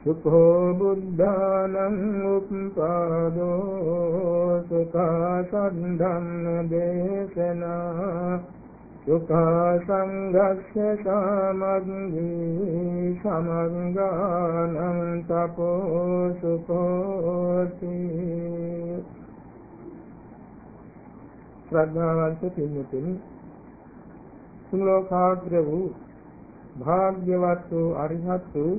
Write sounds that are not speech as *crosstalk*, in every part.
සුඛෝ බුද්ධානං උප්පාදෝ සුඛා සද්ධම්ම දේශනා සුඛා සංඝස්ස සමග්ගී සමග්ගානං තපෝ සුඛෝති ශ්‍රද්ධාවන්ත පින්තුනි සුලෝකාග්‍ර වූ භාග්‍යවත් වූ අරිහත් වූ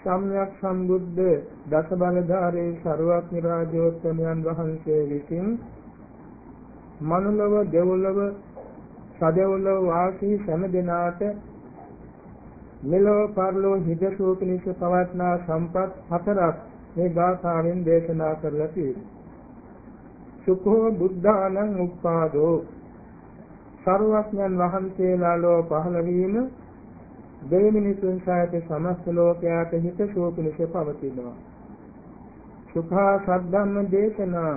සම්්‍යක් සම්බුද්ධ දස බලධාරී සරුවක්නි රාජෝත්තමයන් වහන්සේ විසින් මනුලව දෙව්ලොව සදෙව්ලොව වාසී සෑම දිනාට මෙලොව පරලොව හිදසූ පිණිස පවත්නා සම්පත් හතරක් මේ ගාථාවෙන් දේශනා කරලා තියෙනවා. සුඛෝ බුද්ධානං උප්පාදෝ සරුවක්ඥන් වහන්සේලා ලෝ පහළ වීම දෙවිමිනිසුන් සහිත සමස්ත ලෝකයාට හිත සුවපිනිස පවතිනවා. සුඛා සද්ධම්ම දේශනා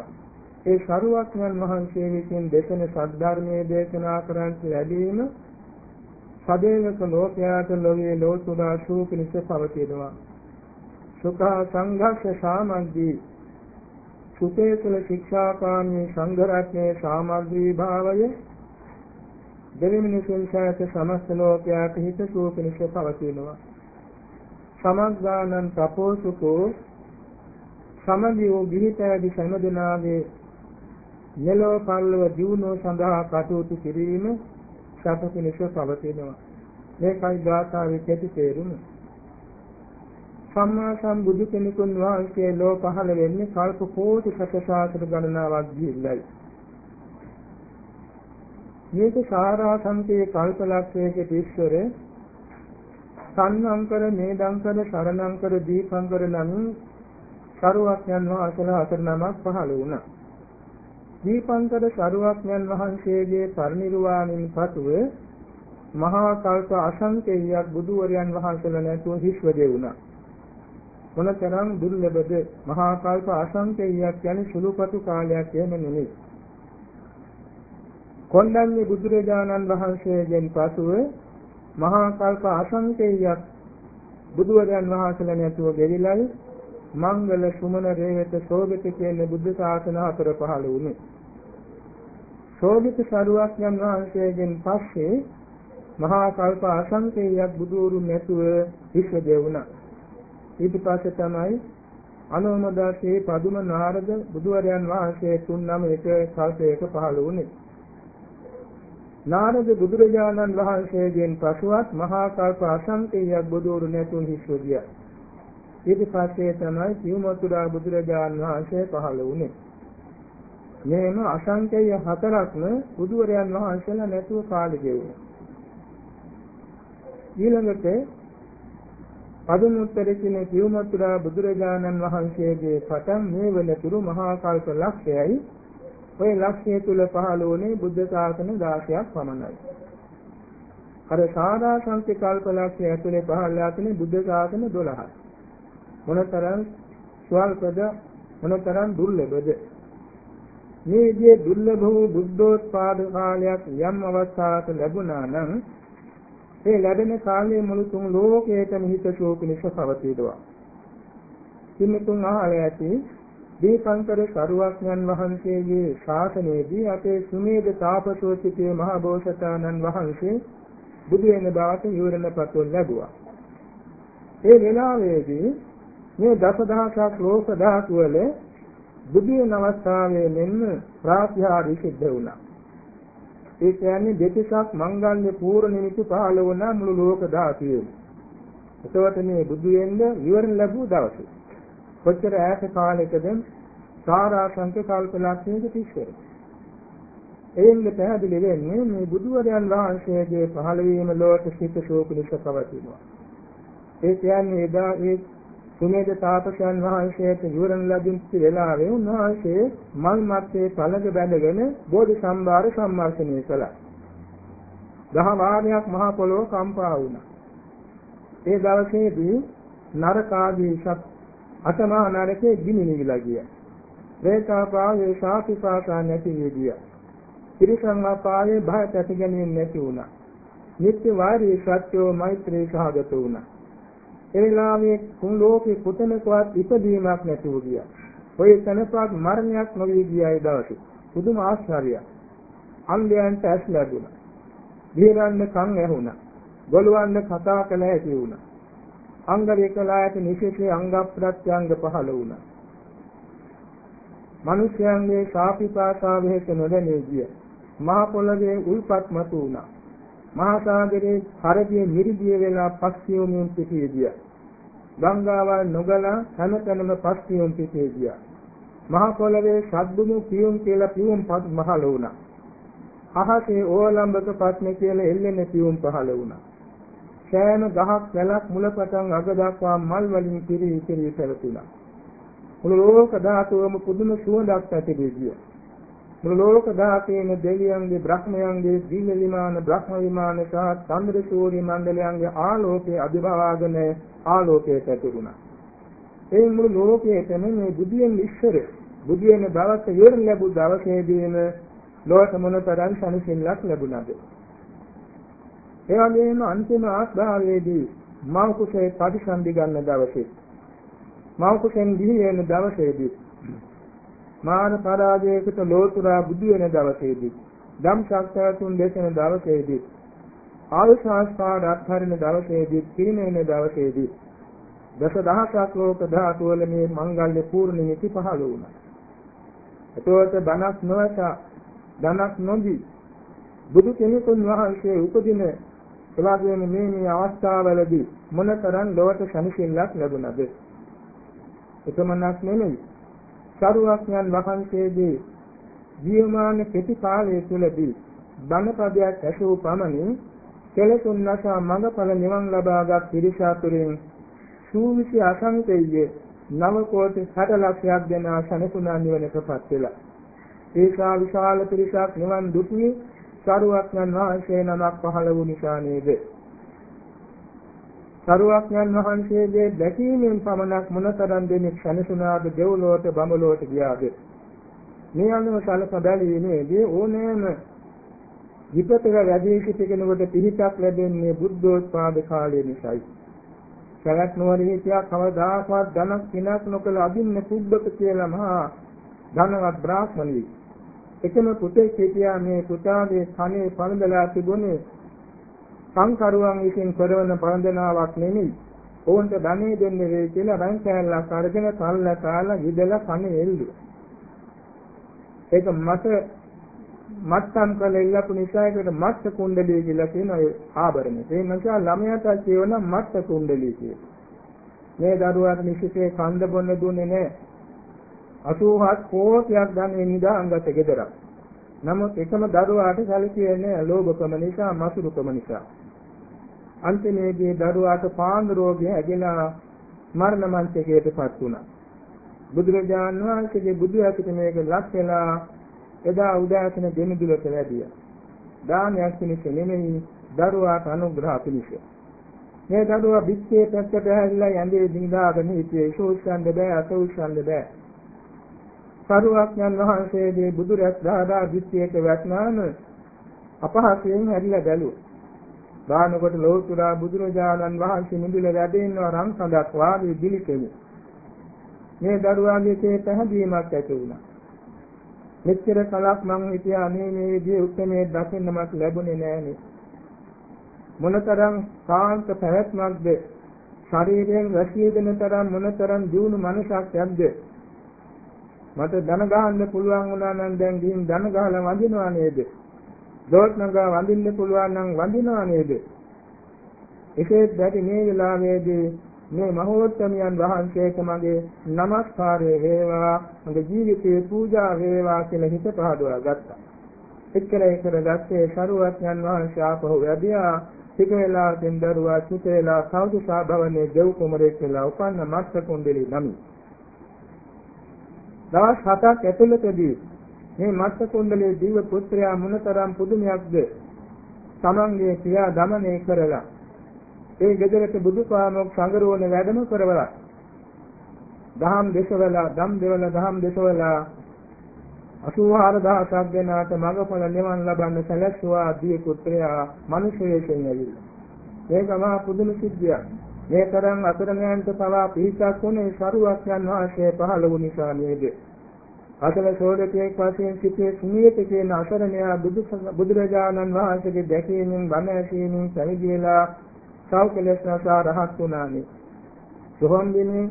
ඒ සරුවක්ඥන් වහන්සේ විසින් දේශන සද්ධර්මයේ දේශනා කරන්ට ලැබීම සදේවක ලෝකයාට ලෝකයේ ලෝතුරා සුවපිනිස පවතිනවා. සුඛා සංඝස්ස සාමග්ගී සුඛේ කුල ශික්ෂාකාමී සංඝ රත්නයේ සාමග්‍රී භාවය දෙවිමිනිසුන් සෑත සමස්ත ලෝකයාට හිත සුව පිණිස පවතිනවා. සමග්ගානං තපෝසුකෝ සමගියෝ ගිහිතෑදි සමදනාගේ මෙලොව පල්ලව දියුණුව සඳහා කටයුතු කිරීම සැප පිණිස පවතිනවා. මේකයි ධාතාවේ කෙටි තේරුම. සම්මා සම්බුදු කෙනෙකුන් වහන්සේ ලෝ පහළ වෙන්නේ කල්ප කෝටි සතසාසර ගණනාවක් ගිහිල්ලයි. මේක සාරාසන්තේ කල්පලක්ෂයක තිස්සර සන්නංකර මේදංකර සරණංකර දීපංකර නම් සරුවක්යන් වහන්සේලා හතර නමක් පහළ වුණා. දීපංකර සරුවක්යන් වහන්සේගේ පරිනිර්වාණයෙන් පසුව මහා කල්ප අසංකේයයක් බුදුවරයන් වහන්සේලා නැතුව හිස්ව දෙවුණා. මොනතරම් දුර්ලභද මහා කල්ප අසංකේයයක් කියන්නේ සුළුපටු කාලයක් එහෙම නෙමෙයි. කොණ්ඩඤ්ඤ බුදුරජාණන් වහන්සේගෙන් පසුව මහා කල්ප අසංකේයයක් බුදුරජාණන් වහන්සේලා නැතුව ගෙවිලයි මංගල සුමන රේවත සෝභිත කියන බුද්ධ ශාසන හතර පහළ වුණේ. සෝභිත සරුවක්යන් වහන්සේගෙන් පස්සේ මහා කල්ප අසංකේයයක් බුදුරු නැතුව විශ්ව දෙවුණා. ඊට පස්සේ තමයි අනුමදාසේ පදුම නාරද බුදුරජාණන් වහන්සේ තුන් නම එක කල්පයක පහළ වුණේ. නාරද බුදුරජාණන් වහන්සේගෙන් පසුවත් මහා කල්ප අසංකේයයක් බුදුරු නැතුන් හිස්ව ගියා. ඊට පස්සේ තමයි සිව්මතුරා බුදුරජාණන් වහන්සේ පහළ වුණේ. මේම අසංකේය හතරක්ම බුදුරයන් වහන්සේලා නැතුව කාලෙ ගෙවුණා. ඊළඟට පදුමුත්තර කියන සිව්මතුරා බුදුරජාණන් වහන්සේගේ පටන් මේ වෙනතුරු මහා කල්ප ලක්ෂයයි ඔය ලක්ෂ්‍ය තුල පහළ වුණේ බුද්ධ ශාසන 16ක් පමණයි. අර සාදා සංකල්ප ලක්ෂ්‍ය ඇතුලේ පහළලා තියෙන බුද්ධ ශාසන 12යි. මොනතරම් ස්වල්පද මොනතරම් දුර්ලභද මේ විදිහේ දුර්ලභ වූ බුද්ධෝත්පාද කාලයක් යම් අවස්ථාවක ලැබුණා නම් ඒ ලැබෙන කාලයේ මුළු තුන් ලෝකයකම හිත ශෝකනිස පවතිනවා. කිමිතුන් අහලා ඇති දීපංකර සරුවක්ඥන් වහන්සේගේ ශාසනයේදී අපේ සුමේද තාපසෝචිතේ මහ බෝසතාණන් වහන්සේ බුදු වෙන බවට විවරණ පත්ව ලැබුවා. ඒ වෙලාවේදී මේ දසදහසක් ලෝක ධාතු වල බුදු වෙන අවස්ථාවේ මෙන්න ප්‍රාත්‍යාරි සිද්ධ වුණා. ඒ කියන්නේ දෙතිසක් මංගල්‍ය පූර්ණ නිමිති පහළ වුණා මුළු ලෝක ධාතුවේ. එතකොට මේ බුදු වෙන්න විවරණ ලැබුව දවසේ කොච්චර ඈත කාලයකද සාරාංශක කල්පලක්ෂයක තිස්සර. එයින්ද පැහැදිලි වෙන්නේ මේ බුදුවරයන් වහන්සේගේ පහළ වීම ලෝක සිත ශෝකලිස පවතිනවා. ඒ කියන්නේ එදා ඒ සුමේද තාපසයන් වහන්සේට යුරණ ලැබුණු වෙලාවේ උන්වහන්සේ මල් මැත්තේ පළඟ බැඳගෙන බෝධි සම්භාර සම්මර්ෂණය කළා. දහ වාරයක් මහ පොළොව කම්පා වුණා. ඒ දවසේදී නරකාදී සත් අතමා නරකේ ගිනි නිවිලා ගියා. වේතාපායේ සාපිපාසා නැති විදිය. ත්‍රිසං අපායේ භයත ඇති ගැනීම නැති වුණා. නිත්‍ය වාරී සත්‍යෝ මෛත්‍රී සහගත වුණා. ඒ වෙලාවේ කුන් ලෝකේ කොතනකවත් ඉපදීමක් නැතුව ගියා. ඔය තනපක් මරණයක් නොවී ගියා ඒ දවසේ. පුදුම ආශ්චර්යයක්. අන්ධයන්ට ඇස් ලැබුණා. දීරන්න කන් ඇහුණා. ගොළුවන්න කතා කළ හැකි වුණා. අංග විකලායට නිසිසේ අංග ප්‍රත්‍යංග පහළ වුණා. මිනිසයන්ගේ සාපිපාසාවෙහිත නොදැනී ගිය මහ පොළවේ උල්පත් මතු වුණා. මහා සාගරයේ හරදියේ මිරිදිය වෙලා පස්සියුමින් පිටියේ ගියා. ගංගාවල් නොගලා හැමතැනම පස්සියුම් පිටියේ ගියා. මහා පොළවේ සද්දුමු පියුම් කියලා පියුම් පත් මහල වුණා. අහසේ ඕලම්බක පත්නේ කියලා එල්ලෙන පියුම් පහල වුණා. සෑම ගහක් වැලක් මුලපටන් අග දක්වා මල් වලින් පිරී පිරී පැවතුණා. මුළු ලෝක ධාතුවම පුදුම සුවඳක් ඇති ගියා. මුළු ලෝක ධාතයේම දෙවියන්ගේ බ්‍රහ්මයන්ගේ දිව්‍ය විමාන බ්‍රහ්ම විමාන සහ චන්ද්‍ර සූර්ය මණ්ඩලයන්ගේ ආලෝකයේ අභිභවාගෙන ආලෝකයට ඇතුළුණා. ඒ මුළු ලෝකයේම මේ බුදියෙන් ඉස්සර බුදියෙන් දවස් ඉවර ලැබු දවසේදීම ලෝක මොනතරම් සනසිල්ලක් ලැබුණාද? ඒ වගේම අන්තිම ආස්භාවයේදී මව කුසේ පරිසම්දි ගන්න දවසේ මව කුසෙන් දිවි වෙන දවසේදී මාන පරාජයකට ලෝතුරා බුදු වෙන දවසේදී ධම් සාක්ෂාතුන් දේශන දවසේදී ආවිශාස්කාර අත්හරින දවසේදී පිරිනෙන දවසේදී දස දහසක් ලෝක ධාතු වල මේ මංගල්‍ය පූර්ණිමති පහළ වුණා. එතකොට බණක් නොවස ධනක් නොදී බුදු කෙනෙකුන් වහන්සේ උපදින එවාගෙම මේ මේ අවස්ථාවලදී මොනතරම් ලොවට සැනසෙල්ලක් ලැබුණද? එකමනක් නෙමෙයි සරුවක්ඥන් වහන්සේගේ ජීවමාන කෙටි කාලය තුළදී බණපදයක් ඇසූ පමණින් කෙලසුන් නැසා මඟඵල නිවන් ලබාගත් පිරිස අතුරින් සූවිසි අසංකේය නව කෝටි 60 ලක්ෂයක් දෙන සනසුනා නිවනටපත් වෙලා ඒකා විශාල පිරිසක් නිවන් දුටුවේ සරුවක්ඥන් වහන්සේ නමක් පහළ වූ නිසා නේද සරුවක්ඥන් වහන්සේගේ දැකීමෙන් පමණක් මොනතරම් දෙනෙක් සැනසුණාද දෙව්ලොවට බඹලොවට ගියාද මේ අනුව සලක බැලීමේදී ඕනෑම විපතක වැඩි සිටි කෙනෙකුට පිහිටක් ලැබෙන්නේ බුද්ධෝත්පාද කාලය නිසායි. සලක් නොවරේ කියා කවදාකවත් ධනක් කිනක් නොකල අදින්න පුබ්බක කියලා මහා ධනවත් බ්‍රාහ්මණෙක්. එකම පුතේ සිටියා මේ පුතාගේ කනේ පළඳලා තිබුණේ සංකරුවන් විසින් කරන පරඳනාවක් නෙමෙයි. ඔවුන්ට ධනෙ දෙන්නේ වෙයි කියලා රන් කෑල්ලක් අරගෙන තල්ල කාලා විදලා කනේ එල්ලුවා. ඒක මට මත්තම් කළ ඉල්ලපු නිසා ඒකට මත්ත කුණ්ඩලිය කියලා කියන ඒ ආභරණය. ඒ නිසා ළමයාට කියවන මත්ත කුණ්ඩලිය කියලා. මේ දරුවාට නිසිසේ කන්ද බොන්න දුන්නේ නැහැ. 87 කෝටියක් ධනෙ නිදා අංගත ගෙදරක්. නමුත් එකම දරුවාට සැලකෙන්නේ ලෝභකම නිසා, මසුරුකම නිසා. අන්තිමේදී දරුවාට පාන්දු රෝගය ඇගෙන මරණ මංචකයටපත් වුණා. බුදුරජාන් වහන්සේගේ බුදු ඇසිත මේක ලක් වෙලා එදා උදෑසන දෙමිදුලට වැඩියා. දානයක් පිණිස නෙමෙයි දරුවාට අනුග්‍රහ පිණිස. මේ දරුවා පිටේ පැත්තට හැරිලා යන්නේ දිනදාගෙන හිටියේ ශෝෂ්‍යන්න බෑ අසෞෂ්‍යන්න බෑ. සරුවක්ඥන් වහන්සේගේ බුදු රැස් දාදා දිත්තේට වැටනාම අපහසයෙන් හැරිලා බැලුවා. බානකොට ලෝතුරා බුදුරජාණන් වහන්සේ මුදුල වැඩ ඉන්නවා රන් සඳක් වාගේ දිලිකෙමු. මේ දරුවාගේ තේ පැහැදීමක් ඇති වුණා. මෙච්චර කලක් මං හිතියා අනේ මේ විදිහේ උත්මේ දකින්නමක් ලැබුණේ නෑනේ. මොනතරම් කාන්ත පැවැත්මක්ද ශරීරයෙන් රැකිය දෙන තරම් මොනතරම් දියුණු මනසක් යද්ද මට ධන ගහන්න පුළුවන් වුණා නම් දැන් ගිහින් ධන ගහලා වඳිනවා නේද දෝත්නගා වඳින්න පුළුවන් නම් වඳිනවා නේද? එසේත් බැරි මේ වෙලාවේදී මේ මහෝත්තමයන් වහන්සේට මගේ নমස්කාරය වේවා මගේ ජීවිතේ පූජා වේවා කියලා හිත පහදවා ගත්තා. එච්චර එක්කර ගත්තේ සරුවත්යන් වහන්සේ ආපහු වැඩියා ටික වේලාවකින් දරුවා චුත වේලා සෞදුසා භවනේ දෙව් කුමරෙක් වෙලා උපන්න මත්ස්‍ය කුණ්ඩලී නමි. දවස් හතක් ඇතුළතදී මේ මත්ස්‍ය කුණ්ඩලී දිව පුත්‍රයා මොනතරම් පුදුමයක්ද තමන්ගේ ක්‍රියා දමනය කරලා ඒ ගෙදරට බුදුපාමොක් සංගරෝණ වැඩම කරවලා දහම් දේශවලා ධම් දෙවල දහම් දේශවලා 84000ක් දෙනාට මඟඵල නිවන් ලබන්න සැලැස්සුවා දී පුත්‍රයා මිනිස් වේශයෙන් ඇවිල්ලා. මේක මහා පුදුම සිද්ධියක්. මේ තරම් අසරණයන්ට පවා පිහිටක් වුණේ සරුවක් යන වාසයේ පහළ වූ නිසා නේද? අසල සෝදකයෙක් වශයෙන් සිටේ සුනියත කියන අසරණයා බුදුරජාණන් වහන්සේගේ දැකීමෙන් බණ ඇසීමෙන් පැවිදි වෙලා සෞඛලස්නසා රහත් වුණානේ. සෝහම් දිනේ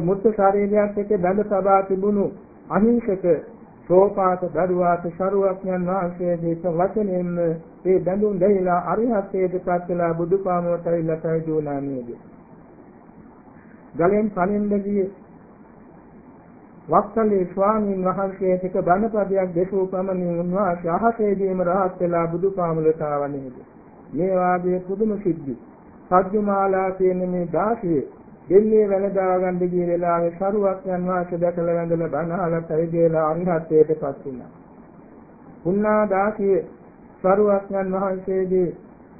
මුත්ත ශරීරයත් එක්ක බැඳ සබා තිබුණු අහිංසක සෝපාත දරුවාට ශරුවක්ඥන් වහන්සේ දේශ වචනෙන් ඒ බැඳුම් දෙහිලා අරිහත්ත්වයට පත් වෙලා බුදුපාමුවට ඇවිල්ලා පැවිදුණා නේද? ගලෙන් පනින්දදී වක්සලේ ස්වාමීන් වහන්සේට එක බණපදයක් දෙසූ පමණින් උන්වහන්සේ අහසේදීම රහත් වෙලා බුදුපාමුලට ආව නේද? මේ වාගේ පුදුම සිද්ධි. සත්‍යමාලා කියන මේ දාසියේ දෙන්නේ වැළඳා ගන්න ගිය වෙලාවේ සරුවක් යන වාස දැකලා වැඳලා බණහලා පරිදේලා අරිහත්ත්වයටපත් වුණා. පුණා දාසිය සරුවක් යන වහන්සේගේ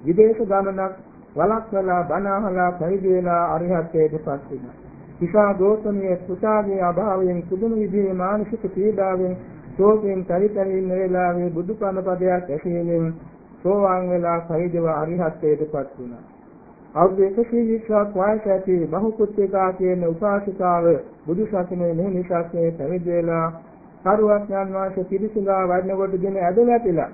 විදේශ ගමනක් වළක්වලා බණහලා පරිදේලා අරිහත්ත්වයටපත් වුණා. ඉසා ගෝතමිය සුතාගේ අභාවයෙන් කුදුණු විදිහේ මානසික පීඩාවෙන් ශෝකයෙන් පරිපරිින්න වෙලාවේ බුදුපණ පදයක් ඇසීමෙන් සෝවාන් වෙලා පරිදේව අරිහත්ත්වයටපත් වුණා. අවුරුදු 120ක් වයස ඇති බහුකුත්තිකා කියන උපාසිකාව බුදු සසුනේ මෙහි ශාස්ත්‍රයේ පැවිදි වෙලා සරුවඥාන් වහන්සේ පිරිසිදා වඩන කොටගෙන ඇදලා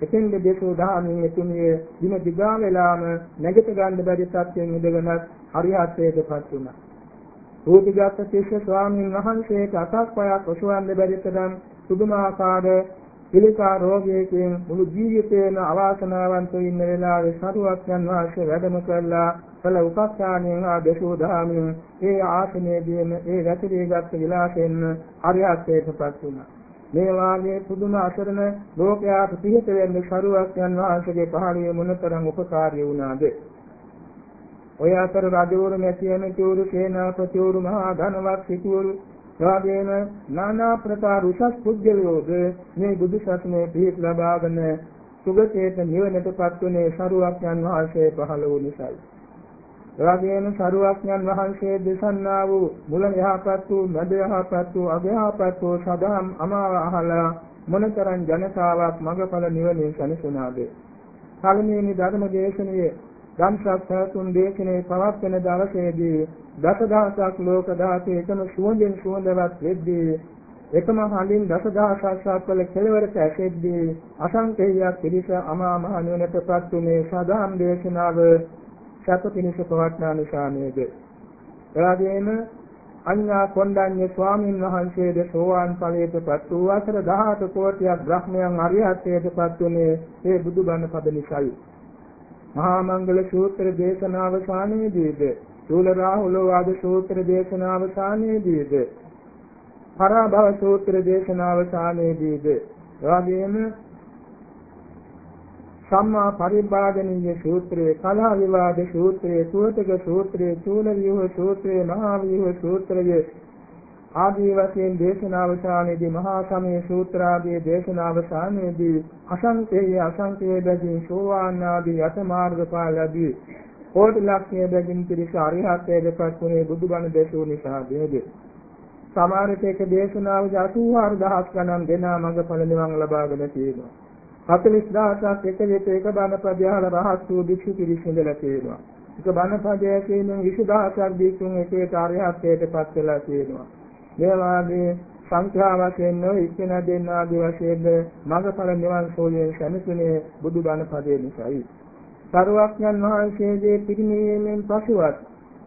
එතෙන්ද දේශෝ දහමින් එතුමිය දින දිගා වෙලාම නැගිට ගන්න බැරි සත්‍යයෙන් ඉඳගෙන හරියටේටපත් වුණා. රූපිගත ශිෂ්‍ය ස්වාමීන් වහන්සේට අතක් පයක් ඔසවන්න බැරි තරම් සුදුමාකාර පිළිකා රෝගයකින් මුළු ජීවිතේම අවාසනාවන්ත වෙන්න වෙලාවේ සරුවක්යන් වාසේ වැඩම කළා කළ උපස්ථානයෙන් ආ දසෝ දහමින් ඒ ආසනයේදීම ඒ රැතිරීගත් විලාසෙන් අරිහත්ත්වයටපත් වුණා. මේ වාගේ පුදුම අසරණ ලෝකයාට පිහිට වෙන්න සරුවක්යන් වාසේගේ පහළිය මොනතරම් උපකාරී වුණාද? ඔය අතර රජවරු නැතිවෙන සේනාපතිවරු මහා ධනවත් සිටුවරු එවාගේම নানা ප්‍රකාර උසස් පුද්ගලයෝද මේ බුදු සසුනේ පිහිට ලබාගෙන සුගතේත නිවනටපත් වුණේ සරුවක්ඥන් වහන්සේ පහළ වූ නිසායි. එවාගේම සරුවක්ඥන් වහන්සේ දෙසන්නා වූ මුල යහපත් වූ මැද යහපත් වූ අග යහපත් වූ සදාම් අමාව අහලා මොනතරම් ජනතාවක් මඟඵල නිවනින් සැනසුණාද. පළමුවෙනි ධර්ම දේශනාවේ ධම්සක් පැතුම් දේශනේ පවත්වන දවසේදී දසදහසක් ලෝක ධාතු එකම සුවඳෙන් සුවඳවත් වෙද්දී එකම හඬින් දසදහසක් සක්වල කෙලවරට ඇසෙද්දී අසංකේයයක් පිළිස අමා මහ නිවනටපත් උනේ සදාම් දේශනාව සත පිණිස පවත්නා නිසා නේද එවාගෙම අඤ්ඤා කොණ්ඩඤ්ඤ ස්වාමීන් වහන්සේද සෝවාන් ඵලයටපත් වූ අතර 18 කෝටියක් බ්‍රහ්මයන් අරිහත්ත්වයටපත් උනේ මේ බුදුබණ පද නිසායි මහා මංගල සූත්‍ර දේශනාව සානේදීද චූල රාහුල වාද සූත්‍ර දේශනාව සානේදීද පරාභව සූත්‍ර දේශනාව සානේදීද එවැගේම සම්මා පරිබ්බාදනීය සූත්‍රයේ කලහ විවාද සූත්‍රයේ සුවතක සූත්‍රයේ චූල විවහ සූත්‍රයේ මහා විවහ සූත්‍රයේ ආදී වශයෙන් දේශනාවසානයේදී මහා සමය සූත්‍ර ආදී දේශනාවසානයේදී අසංකේය අසංකේය බැගින් සෝවාන් ආදී අත මාර්ගඵල ලැබී කෝටි ලක්ෂය බැගින් පිරිස අරිහත්ත්වයට පත්ුනේ බුදුබණ දේශෝ නිසා නේද? සමහර තේක දේශනාව 84000 ගණන් දෙනා මඟඵල නිවන් ලබාගෙන තියෙනවා. 40000ක් එක විට එක බණ පදයහල රහත් වූ භික්ෂු පිරිස ඉඳලා තියෙනවා. එක බණ පදයේ කියන 20000ක් භික්ෂුන් එක විට අරිහත්ත්වයට පත් වෙලා තියෙනවා. මේ වාගේ සංඛ්‍යා වශයෙන් නො ඉක්ින දෙන්නාදී වශයෙන් මඟඵල නිවන් සෝයෙන් සැනසුනේ බුදුබණ පදයේ නිසායි. සරුවක්ඥන් වහන්සේගේ පිරිනිවීමෙන් පසුවත්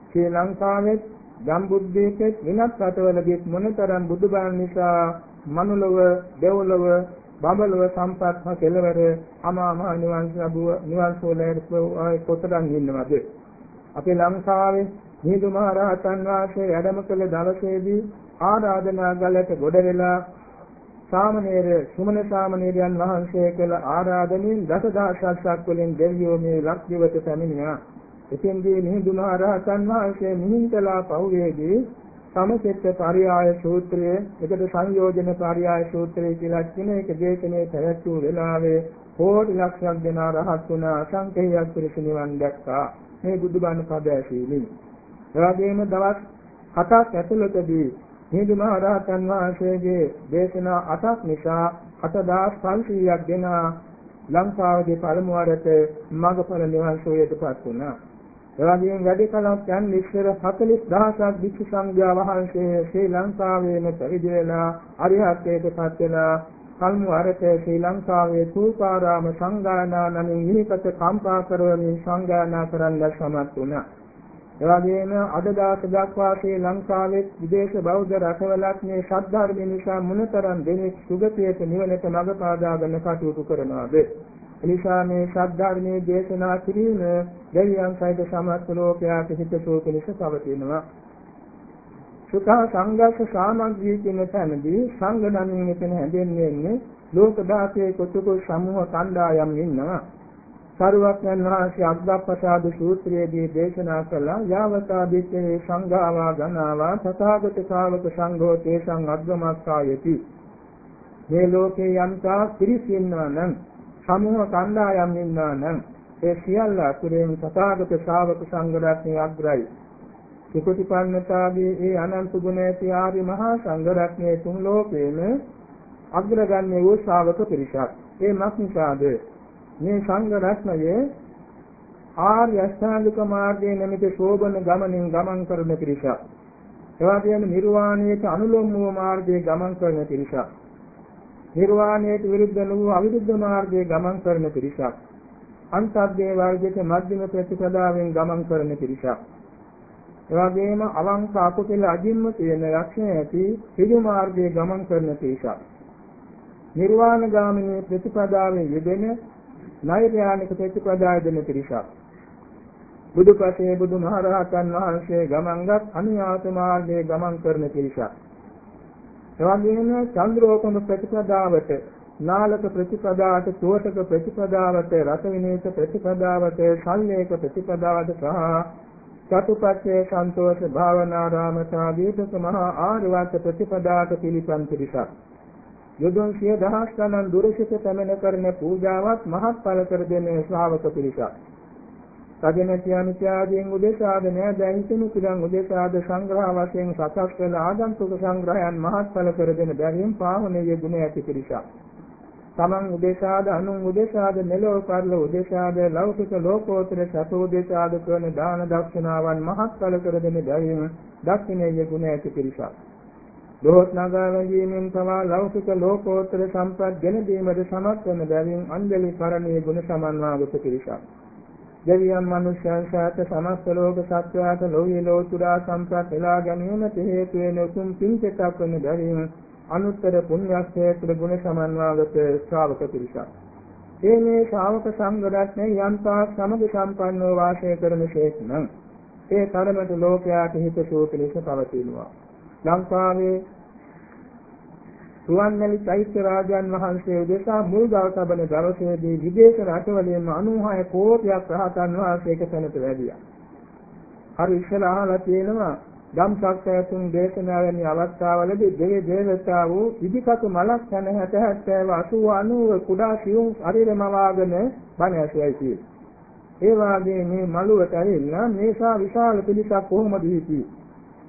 ශ්‍රී ලංකාවේ ගම්බුද්දීකෙත් වෙනත් රටවලදීත් මොනතරම් බුදුබණ නිසා මනුලව දෙව්ලොව බඹලොව සම්පත්ම කෙලවර අමා මහ නිවන් ලැබුව නිවන් සෝලයට කොතරම් ඉන්නවද අපේ ලංකාවේ මිහිඳු මහ රහතන් වහන්සේ වැඩම කළ දවසේදී ආරාධනා ගලට ගොඩ වෙලා සාමණේර සුමන සාමණේරයන් වහන්සේ කළ ආරාධනෙන් දසදහසක් වලින් දෙවියෝ මේ ලක්දිවට පැමිණියා. එතෙන්දී මිහිඳු මහ රහතන් වහන්සේ මිහින්තලා පවුවේදී සමසෙත්ත පරියාය සූත්‍රය, එකට සංයෝජන පරියාය සූත්‍රය කියලා කියන එක දේශනේ පැවැත්වූ වෙලාවේ කෝටි ලක්ෂයක් දෙනා රහත් වුණ අසංකේයයක් පිරිස නිවන් දැක්කා. මේ බුදුබණ පද ඇසීමෙන්. එවැගේම දවස් 7ක් ඇතුළතදී මිහිඳු මහ රහතන් වහන්සේගේ දේශනා අටක් නිසා 8500ක් දෙන ලංකාවේ පළමු වරට මඟඵල නිවන් සෝයටපත් වුණා. එවැගේම වැඩි කලක් යන ඉස්සර 40000ක් වික්ෂු සංඝයා වහන්සේ ශ්‍රී ලංකාවේම පැවිදි වෙලා අරිහත්ත්වයටපත් වෙලා කල්මු වරට ශ්‍රී ලංකාවේ සූපාරාම සංඝානා නමින් විහිකට කම්පා කරවමින් සංඝානා කරන්න සමත් වුණා. එවැගේම අද දාස දක්වා ශ්‍රී ලංකාවේ විදේශ බෞද්ධ රටවලත් මේ ශාද්ධර්ම නිසා මොනතරම් දෙනෙක් සුගතියට නිවනට මඟ පාදාගෙන කටයුතු කරනවාද? එනිසා මේ ශාද්ධර්මයේ දේශනා කිරීම දෙවියන් සහිත සමස්ත ලෝකයාට හිතසුව පිණිස පවතිනවා. සුඛ සංඝර්ෂ සාමග්‍රී කියන තැනදී සංඝ නමින් මෙතන හැඳින්වෙන්නේ ලෝක දාසයේ කුතුක සමූහ කණ්ඩායම් ඉන්නවා. සරුවක්යන් වහන්සේ අග්ගප්පසාද සූත්‍රයේදී දේශනා කළා යාවතා දිත්තේ සංඝාවා ගණාවා තථාගත ශාවක සංඝෝ තේසං අග්ගමස්සායති. මේ ලෝකේ යම්තා පිරිස් ඉන්නවා නම් සමූහ කණ්ඩායම් ඉන්නවා නම් ඒ සියල්ල අතුරෙන් තථාගත ශාවක සංඝ රත්නය අග්‍රයි. ත්‍රිපටිපන්නතාගේ ඒ අනන්ත ගුණ ඇති ආර්ය මහා සංඝ රත්නයේ තුන් ලෝකේම අග්‍රගණ්‍ය වූ ශාවක පිරිසක්. ඒ මක්නිසාද මේ සංඝ රත්නයේ ආර්ය අෂ්ටාංගික මාර්ගයේ නැමෙති ශෝබන ගමනින් ගමන් කරන පිරිසක්. එවාගෙම නිර්වාණයට අනුලෝම වූ මාර්ගයේ ගමන් කරන පිරිසක්. නිර්වාණයට විරුද්ධ වූ අවිරුද්ධ මාර්ගයේ ගමන් කරන පිරිසක්. අන්තර්දේ වර්ගයේ මධ්‍යම ප්‍රතිපදාවෙන් ගමන් කරන පිරිසක්. එවාගෙම අවංක අකුසල අජින්ම තියෙන ලක්ෂණ ඇති පිළි මාර්ගයේ ගමන් කරන පිරිසක්. නිර්වාණ ගාමිනී ප්‍රතිපදාවේ යෙදෙන නෛර්යානික ප්‍රතිපදාය දෙන පිරිසක්. බුදුපසේ බුදුමහරහතන් වහන්සේ ගමන්ගත් අනුයාත මාර්ගයේ ගමන් කරන පිරිසක්. එවැගේම චන්ද්‍රෝපම ප්‍රතිපදාවට නාලක ප්‍රතිපදාවට තෝටක ප්‍රතිපදාවට රස විනීත ප්‍රතිපදාවට සල්ලේක ප්‍රතිපදාවට සහ චතුපත්ඨේ සන්තෝෂ භාවනාරාමතා දීපක මහා ආර්යවත් ප්‍රතිපදාවට පිළිපන් පිරිසක්. යොදුන් සිය දහස් ගණන් දුරසිත පැමිණ කරන පූජාවත් මහත්ඵල කර දෙන ශ්‍රාවක පිරිසක්. සජනති අනිත්‍යාදීන් උදෙසාද නෑ දැයිතුණු පිළන් උදෙසාද සංග්‍රහ වශයෙන් සකස් කළ ආගන්තුක සංග්‍රහයන් මහත්ඵල කර දෙන බැවින් පාවනයේ ගුණ ඇති පිරිසක්. තමන් උදෙසාද අනුන් උදෙසාද මෙලොව පරලොව උදෙසාද ලෞකික ලෝකෝත්තර සතු උදෙසාද කරන දාන දක්ෂිනාවන් මහත්ඵල කර දෙන බැවින් දක්ෂිනේය ගුණ ඇති පිරිසක්. දොහොත් නගා වැඳීමෙන් පවා ලෞකික ලෝකෝත්තර සම්පත් ගෙන දීමද සමත් වන බැවින් අංජලි කරණීය ගුණ සමන්වාගත පිරිසක්. දෙවියන් මනුෂ්‍යයන් සහිත සමස්ත ලෝක සත්වයාට ලෝහි ලෝතුරා සම්පත් එලා ගැනීමට හේතු වෙන උතුම් පින්කෙටක් වන බැවින් අනුත්තර පුණ්‍යක්ෂේත්‍ර ගුණ සමන්වාගත ශ්‍රාවක පිරිසක්. ඒ මේ ශ්‍රාවක සංඝ රත්නය යන්තා සමග සම්පන්නව වාසය කරන ශේෂ නම් ඒ තරමට ලෝකයාට හිතසුව පිණිස පවතිනවා. ලංකාවේ රුවන්වැලි චෛත්‍ය රාජයන් වහන්සේ උදෙසා මුල් දවස් ලබන දවසේදී විදේශ රටවලින්ම 96 කෝටියක් රහතන් වහන්සේ එකතැනට වැඩියා. හරි ඉස්සලා අහලා තියෙනවා ධම්සක්කයතුන් දේශනාවැනි අවස්ථාවලදී දෙවි දේවතා වූ ඉදිකතු මලක් යන 60 70 80 90 කුඩා සියුම් ශරීරමවාගෙන බණ ඇසුවයි කියන්නේ. ඒ වාගේ මේ මළුවට ඇවිල්ලා මේසා විශාල පිළිසක් කොහොමද හිටියේ?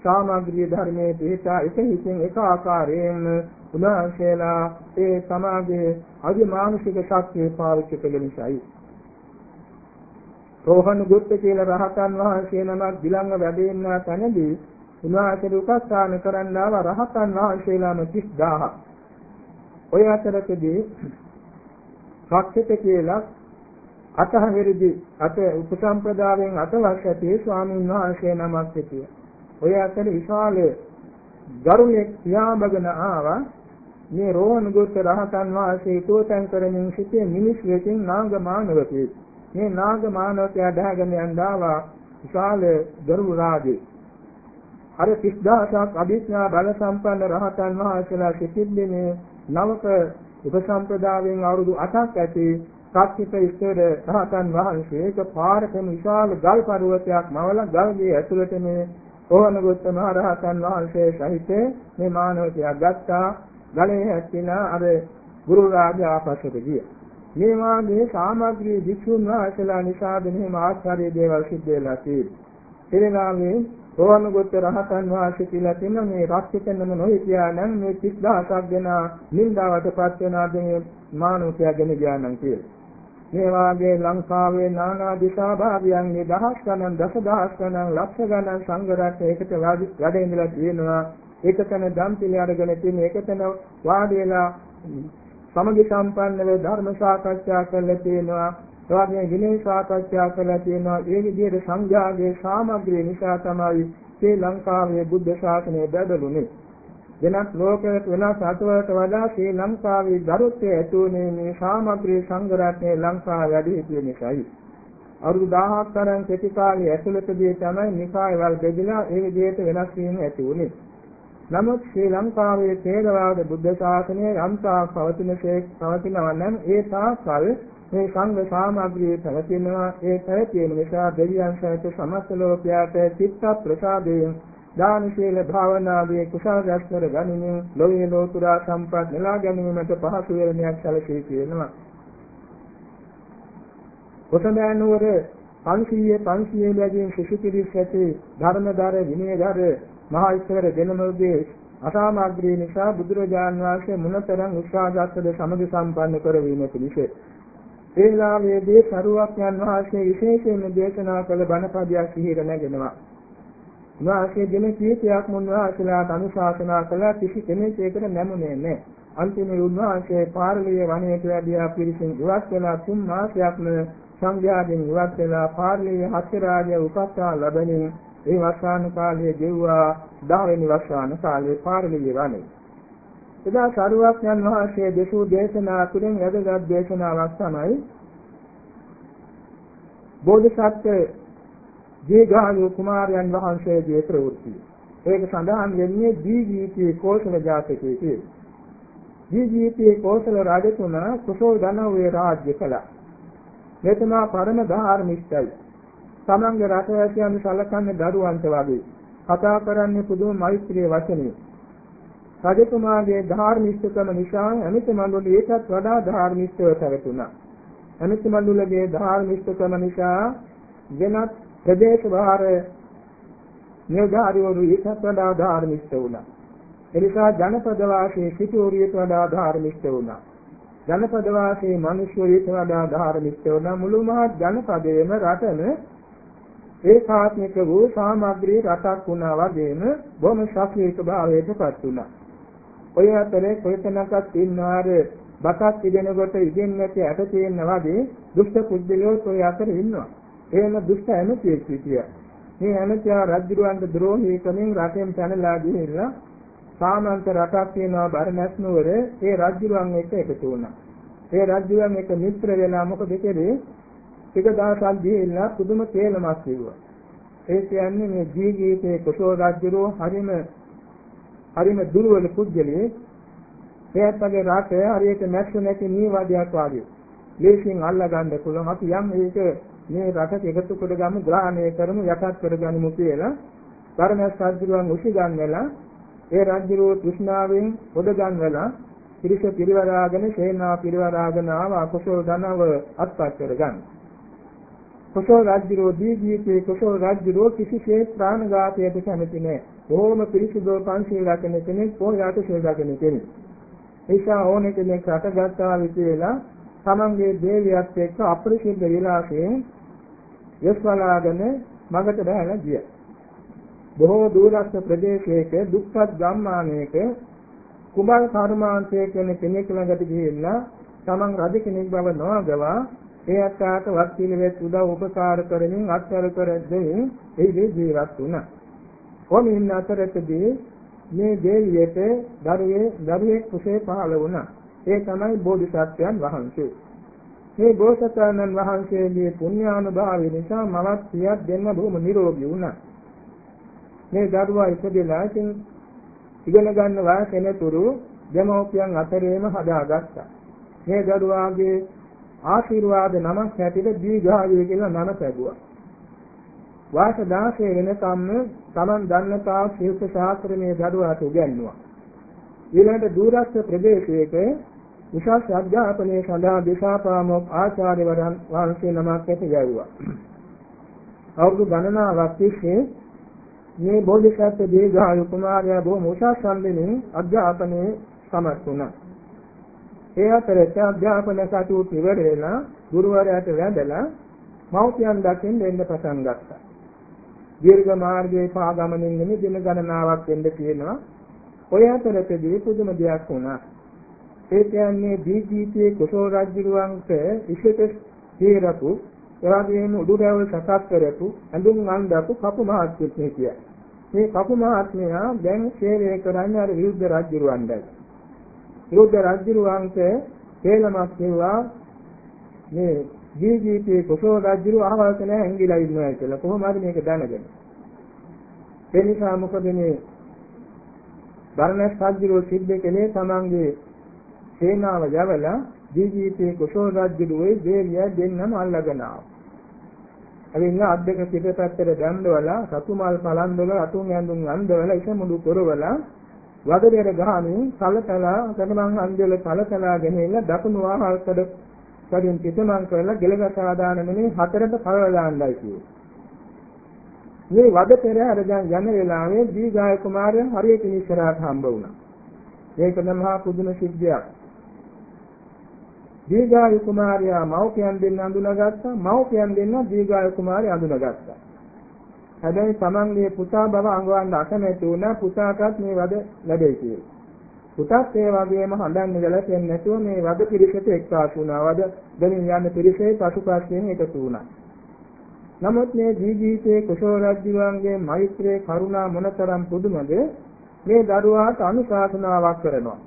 සාමග්‍රීය ධර්මයේ පිටා එක හිතින් එක ආකාරයෙන් උන්වහන්සේලා ඒ සමාගයේ අධිමානසික ශක්තිය පාවිච්චි කළ නිසායි. රෝහණ ගුත්ත කියලා රහතන් වහන්සේ නමක් දිලංග වැඩෙන්නා තැනදී උන්වහන්සේ උපස්ථාන කරන්න ආව රහතන් වහන්සේලාම 30000ක්. ඔය අතරකදී සක්ෂිත කියලා අතහවිරිදි අත උපසම්පදායෙන් අතවස් ඇති ස්වාමීන් වහන්සේ නමක් සිටියා. ඔය අතර විශාල ගරුණෙක් පියාඹගෙන ආවා මේ රෝහණ ගොස්ස රහතන් වහන්සේ තෝතන් කරමින් සිටින මිනිස් වෙතින් නාග මානවකේ. මේ නාග මානවකයා දහගෙන යන්දාවා විශාල ගරු රාජේ. අර 30000ක් අභිඥා බල සම්පන්න රහතන් වහන්සේලා සිටින්නේ නවක උපසම්පදායෙන් අවුරුදු 8ක් ඇති සත්‍යිත ඉස්තර රහතන් වහන්සේ. එක පාරකම විශාල ගල් පර්වතයක් මවලා ගල්ගේ ඇතුළට මේ ඕනගොත්ත මහ රහතන් වහන්සේ සහිත මේ මානවකයා ගත්තා. ගලේ හැච්චිලා අර ගුරු රාජා පසට ගියා මේ වාගේ සාමග්‍රී වික්ෂුන් වහන්සේලා නිසා මෙහෙම ආශ්චර්ය දේවල් සිද්ධ වෙලා තියෙනවා. එලෙනාගේ රෝහණගොත්ත රහතන් වහන්සේ කියලා කියන මේ රක්ෂිතනම නොහිතියා නම් මේ 30000ක් දෙනා නින්දාවටපත් වෙනා මේ මානුෂයා ගෙන ගියානම් කියලා. මේ වාගේ ලංකාවේ නානා දිශා භාගයන්ගේ දහස් ගණන් දසදහස් ගණන් ලක්ෂ ගණන් සංඝ රැස් එකට වැඩ ඉඳලා තියෙනවා. ඒකතන දම් පිළි අරගෙන තියෙන ඒකතන වාඩි වෙලා සමගි සම්පන්නව ධර්ම සාකච්ඡා කරලා තියෙනවා. එවාගේ විනය සාකච්ඡා කරලා තියෙනවා. ඒ විදිහට සංඝයාගේ සාමග්‍රිය නිසා තමයි ශ්‍රී ලංකාවේ බුද්ධ ශාසනය බැදළුනේ වෙනත් ලෝකයක වෙනස් රටවලට වඩා ශ්‍රී ලංකාවේ දරුත්වය ඇතුනේ මේ සාමග්‍රී සංඝ රත්නයේ ලංකාව වැඩි හිටිය නිසායි. අවුරුදු 1000ක් තරම් කෙටි කාලය ඇතුළතදී තමයි නිකායවල බෙදලා ඒ විදිහට වෙනස් වීම ඇති වුනේ නමුත් ශ්‍රී ලංකාවේ තේරවාද බුද්ධ ශාසනය යම්තා පවතිනසේක් පවතිනවා නම් ඒ තාකල් මේ සංඝ සාමග්‍රිය පැවතිනවා. ඒ පැවතීම නිසා දෙවියන් සහිත සමස්ත ලෝකයාට චිත්ත ප්‍රසාදයෙන් දාන ශීල භාවනාවේ කුසල රැස්කර ගනිමින් ලෝකේ ලෝතුරා සම්පත් නෙලා ගැනීමට පහසු වෙනයක් සැලසී තියෙනවා. කොසඹෑ නුවර 500 500 ලැබීම් ශිෂ්‍ය පිරිස් ඇති ධර්මදර විනයදර මහා ඉස්තර දෙනමගේ අසාමග්‍රී නිසා බුදුරජාන් වහන්සේ මුණතරන් උත්සාහගත්ද සමග සම්පන්න කරවීම පිණිස ඒ වෙලාවේදී සරුවක්යන් වහන්සේ විශේෂයෙන්ම දේශනා කළ බණපදයක් සිහිර නැගෙනවා. උන්වහන්සේ දින කීපයක් මුන්වහන්සේලාට අනුශාසනා කළා කිසි කෙනෙක් ඒකට නැමුනේ නැහැ. අන්තිමේ උන්වහන්සේ පාරලීය වනයේට වැඩියා පිරිසින් ඉවත් වෙලා තුන් මාසයක්ම සංඝයාගෙන් ඉවත් වෙලා පාරලීය හත්තරාජය උපස්ථා ලැබෙනින් ඒ වස්සාන කාලයේ ගෙව්වා 10 වෙනි වස්සාන කාලයේ පාරලිය වනේ. එදා සාරුවක්යන් වහන්සේ දෙසූ දේශනා තුළින් වැදගත් දේශනාවක් තමයි බෝධිසත්ව දීඝායු කුමාරයන් වහන්සේගේ ප්‍රවෘත්තිය. ඒක සඳහන් වෙන්නේ දීජීතී කෝසල ජාතකයේ කියලා. දීජීතී කෝසල රජතුමා කුසල ධනවේ රාජ්‍ය කළා. මෙතුමා පරම ධාර්මිකයි. තමන්ගේ රටවැසියන් සලකන්නේ දරුවන්ට වගේ. කතා කරන්නේ පුදුම මෛත්‍රී වචනේ. රජතුමාගේ ධාර්මිෂ්ඨකම නිසා ඇමිති මණ්ඩල ඒකත් වඩා ධාර්මිෂ්ඨව පැවතුණා. ඇමිති මණ්ඩලගේ ධාර්මිෂ්ඨකම නිසා වෙනත් ප්‍රදේශ බාහිර නිලධාරිවරු ඒකත් වඩා ධාර්මිෂ්ඨ වුණා. එනිසා ජනපද වාසී සිටුවරියට වඩා ධාර්මිෂ්ඨ වුණා. ජනපද වාසී මිනිස්වරියට වඩා ධාර්මිෂ්ඨ වුණා. මුළු මහත් ජනපදයේම රටම ඒකාත්මික වූ සාමග්‍රී රටක් වුණා වගේම බොහොම ශක්තියක භාවයටපත් වුණා. ඔය අතරේ කොයිතනකත් ඉන්නාර බතක් ඉගෙනකොට ඉගෙන නැති ඇට තියෙන වගේ දුෂ්ට පුද්ගලයෝ ඔය අතර ඉන්නවා. එහෙම දුෂ්ට ඇමතියෙක් හිටියා. මේ ඇමතියා රජුරවන්ට ද්‍රෝහී කමින් රටෙන් පැනලා ගිහිල්ලා සාමන්ත රටක් තියෙනවා බරණැස් නුවර ඒ රජුරවන් එක්ක එකතු වුණා. ඒ රජුරන් එක්ක මිත්‍ර වෙලා මොකද කෙරේ ටික දවසක් ගිහිල්ලා පුදුම තේලමක් කිව්වා. ඒ කියන්නේ මේ ජීවිතයේ කුසල රාජ්‍යරෝ හරිම හරිම දුර්වල පුද්ගලයෙක්. එයාත් වගේ රටේ හරියට නැක්ෂ නැති නීවාදයක් වාගේ. ලේසියෙන් අල්ලා ගන්න පුළුවන් අපි යම් මේක මේ රටට එකතු කොට ගමු ග්‍රහණය කරමු යටත් කරගනිමු කියලා පරමස් රාජ්‍යරුවන් උසි ගන්නලා ඒ රාජ්‍යරුව තෘෂ්ණාවෙන් පොද ගන්නලා පිරිස පිරිවරාගෙන සේනා පිරිවරාගෙන ආව අකුසල ධනව අත්පත් කරගන්න. කුසල රාජ්‍යරෝ දීගීතේ කුසල රාජ්‍යරෝ කිසිසේත් ප්‍රාණඝාතයට කැමති නැහැ. බොහොම පිරිසිදුව පන්සිල් රැකෙන කෙනෙක් පොයාට සිල් රැකෙන කෙනෙක්. ඒසා ඕනෙ කෙනෙක් රටගත්තා විදිහලා තමන්ගේ දේවියත් එක්ක අපරිසිද්ධ විලාසයෙන් යස්වලාගෙන මගට බහැලා ගියා. බොහෝ දුරස්ත ප්‍රදේශයක දුක්ඛත් ගම්මානයක කුඹල් කර්මාන්තයේ කෙනෙක් ළඟට ගිහිල්ලා තමන් රජ කෙනෙක් බව නොඅගවා ඒ අත්තාට වත් පිළිවෙත් උදව් උපකාර කරමින් අත්හැර කර දෙමින් එහි ජීවත් වුණා. කොහොම ඉන්න අතරතදී මේ දෙවියට දරුවේ දරුවේ කුසේ පහළ වුණා. ඒ තමයි බෝධිසත්වයන් වහන්සේ. මේ බෝසතාණන් වහන්සේගේ පුණ්‍යානුභාවය නිසා මවත් සියක් දෙන්න බොහොම නිරෝගී වුණා. මේ දරුවා ඉපදෙලා ඉතින් ඉගෙන ගන්න වාසෙනතුරු දෙමෝපියන් අතරේම හදාගත්තා. මේ දරුවාගේ ආශිර්වාද නමක් හැටියට දීඝායුව කියලා නම ලැබුවා. වාස 16 වෙනකම්ම Taman දන්නතා ශිල්ප ශාස්ත්‍රමේ දරුවාට උගන්වුවා. ඊළඟට දූරස්ථ ප්‍රදේශයක උසස් අධ්‍යාපනයේ සඳහා දිසාපාමොක් ආචාර්යවරයන් වහන්සේ නමක් ඇති ගැව්වා. අවුරුදු ගණනාවක් තිස්සේ මේ බෝධිසත්ව දීඝායු කුමාරයා බොහොම උසස් සම්දිනේ අධ්‍යාපනයේ සමත් වුණා. ඒ අතරේ අධ්‍යාපන කටයුතු ඉවර වෙලා ගුරුවරයාට වැඳලා මව්පියන් දකින්න එන්න පටන් ගත්තා. දීර්ඝ මාර්ගයේ පාගමනින් නෙමෙයි දින ගණනාවක් වෙන්න තියෙනවා. ඔය අතරතේදී පුදුම දෙයක් වුණා. ඒ කියන්නේ දීජීතයේ කුසල රජුවන්ට ඉෂිත තීරපු එවාගෙම උඩුරැවල් සකස් කරපු ඇඳුම් අන්දපු කපු මහත්මයෙක් කියයි. මේ කපු මහත්මයා දැන් සේවය කරන්නේ අර විරුද්ධ රජුවන්ටයි. විරුද්ධ රජුවන්ට හේලමක් කිව්වා මේ දීජීතයේ කුසල රජු අහවල් කෙනා ඇඟිලා ඉන්නවා කියලා. කොහොම හරි මේක දැනගෙන. ඒ නිසා මොකද මේ බර්ණස් රජුව සිද්ධ කළේ තමන්ගේ සේනාව යවලා දීජීතේ කුසල රජුගේ දේවිය දෙන්නම අල්ලගෙන ආවා. ඇවිල්ල අත් දෙක පිටපැත්තට දඬවලා සතුමල් පලන්දවල අතුන් ඇඳුම් අන්දවලා ඉස මුඩු කරවලා වදරේර ගහමින් සලතලා ගමන් අන්දවල සලතලා ගෙනෙලා දකුණු ආහල්කඩ කඩින් පිටමන් කරලා ගෙලගස ආදාන නෙමෙයි හතරට පළවලාන්නයි කියේ. මේ වද පෙරහැර යන වෙලාවේ දීගාය කුමාරයා හරියට ඉස්සරහට හම්බ වුණා. මේක මහා පුදුම සිද්ධියක්. දීඝායු කුමාරයා මව්පියන් දෙන්න අඳුනගත්තා මව්පියන් දෙන්න දීඝායු kumarය අඳුනගත්තා හැබැයි තමන්ගේ පුතා බව අඟවන්න අකමැති වුණා. පුතාටත් මේ වද ලැබෙයි කියලා. පුතත් ඒ වගේම හඳන්නේ ගැලපෙන්නේ නැතුව මේ වද පිරිසට එක්කාසු වුණා. වද දෙමින් යන පිරිසේ පසුපසින් එකතු වුණා. නමුත් මේ ජීවිතයේ කුසල රජුවන්ගේ මෛත්‍රී කරුණා මොනතරම් පුදුමද? මේ දරුවාට අනුශාසනාවක් කරනවා.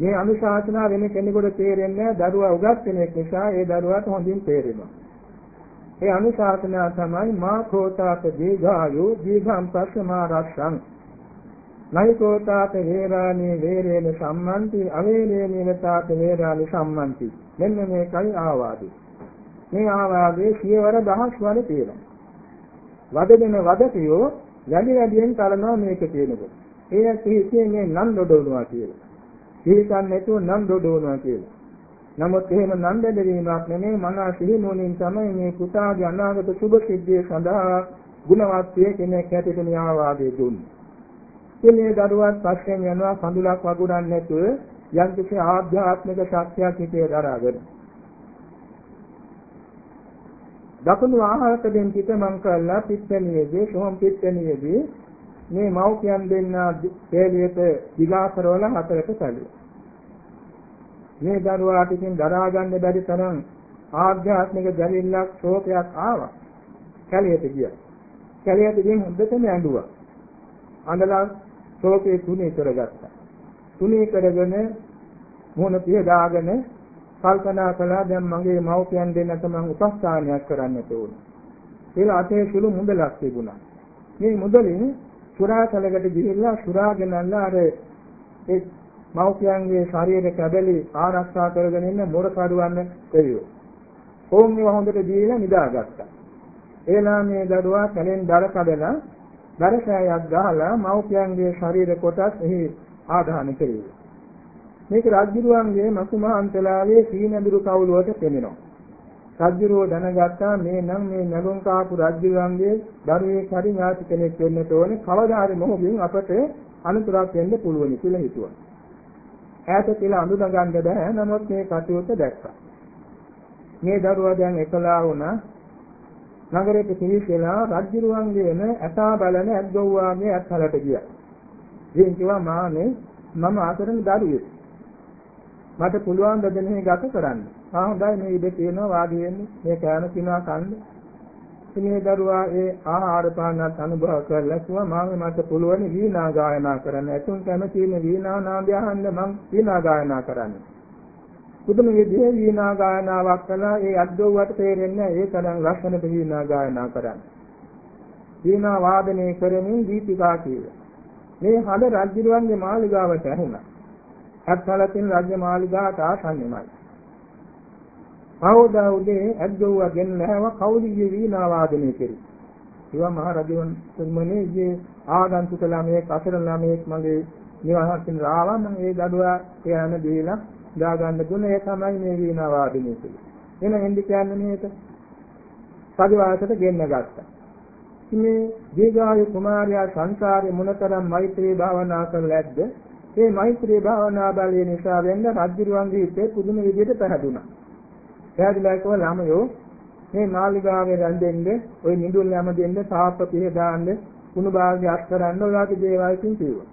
මේ අනුශාසනා වෙන කෙනෙකුට තේරෙන්නේ දරුවා උගත් කෙනෙක් නිසා ඒ දරුවාට හොඳින් තේරෙනවා. ඒ අනුශාසනා තමයි මා කෝතාත දීඝායු දීඝං පස්සමා රක්ෂං. නයිකෝතාත වේරාණී වේරේන සම්මන්ති අවේරේණී වතාත වේරාණී සම්මන්ති. මෙන්න මේකයි ආවාදී. මේ ආවාදයේ සියවර දහස් වර තියෙනවා. වදගෙන වදතියෝ වැඩි වැඩියෙන් කරනවා මේක තියෙනකොට. ඒ කියන්නේ නම් දොඩවනවා කියලා. සිහිකන් නැතුව නම් දොඩවනවා කියලා. නමුත් එහෙම නම් දෙදවීමක් නෙමෙයි මනස සිහිනුවණින් තමයි මේ පුතාගේ අනාගත සුභ සිද්ධිය සඳහා ගුණවත් වේ කෙනෙක් හැටියට මේ ආවාදයේ දුන්නේ. ඉතින් දරුවත් පස්සෙන් යනවා කඳුලක් වගුරන්නේ නැතුව යම් කිසි ආධ්‍යාත්මික ශක්තියක් හිතේ දරාගෙන. දකුණු ආහාරයෙන් පිට මං කළා පිට්ටනියේදී සෝම් පිට්ටනියේදී මේ මව්පියන් දෙන්න තේලියට දිගාකරවල හතරට සැලුවා. මේ දරුවාට ඉතින් දරා ගන්න බැරි තරම් ආධ්‍යාත්මික දැලිල්ලක් ශෝකයක් ආවා. කැලියට ගියා. කැලියට ගිහින් හොඳටම ඇඬුවා. අඬලා ශෝකේ තුනී කරගත්තා. තුනී කරගෙන මොන පිය දාගෙන කල්පනා කළා දැන් මගේ මව්පියන් දෙන්නට මම උපස්ථානයක් කරන්නට ඕන. කියලා අතේ සුළු මුදලක් තිබුණා. මේ මුදලින් සුරාතලකට ගිහිල්ලා සුරා ගෙනල්ලා අර ඒ මව්පියන්ගේ ශරීර කැබලි ආරක්ෂා කරගෙන ඉන්න මොර කඩුවන්න කෙරියෝ. කොහොම මේවා හොඳට දීලා නිදාගත්තා. එලා මේ දරුවා කලෙන් දර කඩලා දරසෑයක් ගහලා මව්පියන්ගේ ශරීර කොටස් එහි ආදාන කෙරෙව්වා. මේක රාජ්‍යරුවන්ගේ මසුමහන්තලාවේ සීනඳුරු කවුලුවට පෙනෙනවා. රජුරෝ දැනගත්තා මේ නම් මේ නළුන් කාපු රජුගන්ගේ දරුවෙක් හරි ඥාති කෙනෙක් වෙන්න ඕනේ කවදා හරි මොහොතින් අපට අනුතරක් වෙන්න පුළුවන් කියලා හිතුවා. ඈත කියලා අඳුන ගන්න බෑ නමුත් මේ කටයුත්ත දැක්කා. මේ දරුවා දැන් එකලා වුණා නගරයට පිවිසලා රජුරුවන්ගේම ඇතා බලන ඇද්දෝවාගේ ඇත්හලට ගියා. ඉතින් කිව්වා මානේ මම ආතරම දරුවෙක්. මට පුළුවන් දෙදෙනෙහි ගත කරන්න. ආ හොඳයි මේ ඉඩ තියෙනවා වාඩි වෙන්න. මේ කෑම කිනවා කන්න. ඉතින් දරුවා ඒ ආහාර පානත් අනුභව කරලා කිව්වා මම මට පුළුවන් වීණා ගායනා කරන්න. එතුන් කැමති මේ වීණා නාදය අහන්න මම වීණා ගායනා කරන්න. පුදුම විදිහේ වීණා ගායනාවක් කළා. ඒ අද්දෝවට තේරෙන්නේ ඒ තරම් ලස්සනට වීණා ගායනා කරන්න. වීණා වාදනය කරමින් දීපිකා කියලා. මේ හද රජුරුවන්ගේ මාලිගාවට ඇහුණා. අත්හලතින් රාජ්‍ය මාලිගාවට ආසන්නමයි. පවදා උදේ ඇද්දෝවා ගෙන්නව කවුලියේ වීණා වාදනය කෙරේ. ඒවා මහ රජුන් තුමනේ ඊයේ ආගන්තුක ළමයෙක් අසරණ ළමයෙක් මගේ නිවාසයෙන් ආවා මම ඒ දඩුවා එයාම දීලා දාගන්න දුන්න ඒ තමයි මේ වීණා වාදනය කළේ. එන හෙන්දි කියන්නේ මේක. පරිවාසයට ගෙන්න ගත්තා. මේ දීගායු කුමාරයා සංසාරේ මොනතරම් මෛත්‍රී භාවනා කරලා ඇද්ද? මේ මෛත්‍රී භාවනා බලය නිසා වෙන්න රජුරුවන්ගේ හිතේ පුදුම විදිහට පැහැදුනා. පැහැදිලා කව ළමයෝ මේ මාලිගාවේ රන් දෙන්න, ওই නිදුල් යම දෙන්න, සාප්ප පිහ දාන්න, කුණු භාගය අත් කරන්න ඔයාගේ දේවල් කිව්වා.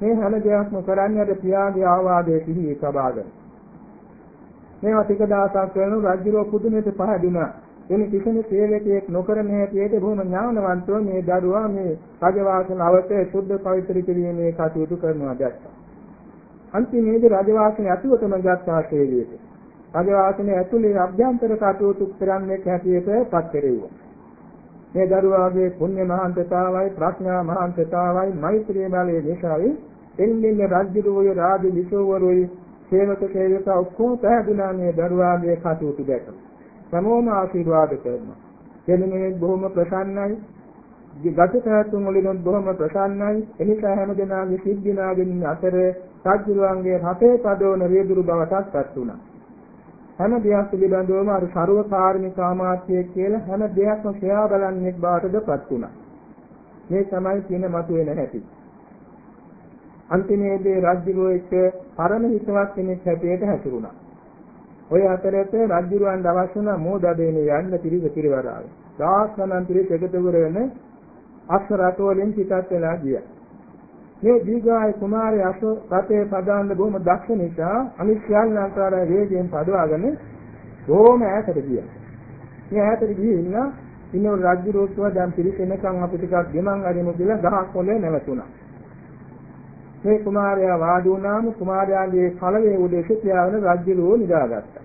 මේ හැම දෙයක්ම කරන්නේ අර පියාගේ ආවාදයේ සිහියේ සබාගෙන. මේවා ටික දවසක් කරනු රජුරෝ පුදුමයට පහදුනා. එනි කිසිම සේවකයෙක් නොකරන හැටියට බොහොම ඥානවන්තව මේ දරුවා මේ රජවාසන අවතේ සුද්ධ පවිත්‍ර කිරීමේ කටයුතු කරනවා දැක්කා. අන්තිමේදී රජවාසනේ අතුවතම ගත්තා සේවයට. රජවාසනේ ඇතුලේ අභ්‍යන්තර කටයුතු කරන්නේ හැටියට පත් කෙරෙව්වා. මේ දරුවාගේ පුණ්‍ය මහාන්තතාවයි ප්‍රඥා මහාන්තතාවයි මෛත්‍රී බලයේ නිසායි එන්නේ රාජ්‍යරුවෝ රාජ විසෝවරුයි සේවක සේවිකා ඔක්කොම පැහැදුනා මේ දරුවාගේ කටයුතු දැක. සමෝම ආශිර්වාද කරනවා. දෙන්නේ බොහොම ප්‍රසන්නයි. ගතකතුන් වලින් බොහොම ප්‍රසන්නයි. එනිසා හැම දෙනාගේ සිද්ධිනාගෙන අතර රාජ්‍යරුවන්ගේ රටේ පදවන රියදුරු බවටත් පත් වුණා. හැම දෙයක් පිළිබඳවම අර ਸਰවකාරණික ආමාත්‍යය කියලා හැම දෙයක්ම සොයා බලන්නෙක් බවටදපත් වුණා. මේ තමයි කියන මතුවෙන හැටි. අන්තිමේදී රජුරෝ එක්ක පරම හිතවත් කෙනෙක් හැටියට හැසිරුණා. ඔය අතරත රජුරවන්ට අවශ්‍ය වුණ මෝදදේනේ යන්න පිරිස පිරිවරාවේ. දහස් ගණන් පිරිස එකතු කරගෙන අස්ස රට වලින් පිටත් වෙලා ගියා. මේ දීඝාය කුමාරය අස්ස රටේ පදාන්න බොහොම දක්ෂ නිසා අනිත් සියල්ලන්තර වේගයෙන් පදවාගෙන බොහොම ඈතට ගියා. මේ ඈතට ගිහින් ඉන්න රජුරෝත්ව දැන් පිරිස එනකන් අපි ටිකක් ගෙමන් අරිමු කියලා ගහක් පොළේ නැවතුණා. මේ කුමාරයා වාඩි වුණාම කුමාරයාගේ කලවේ උඩ සිටියාගෙන රජුරෝ නිදාගත්තා.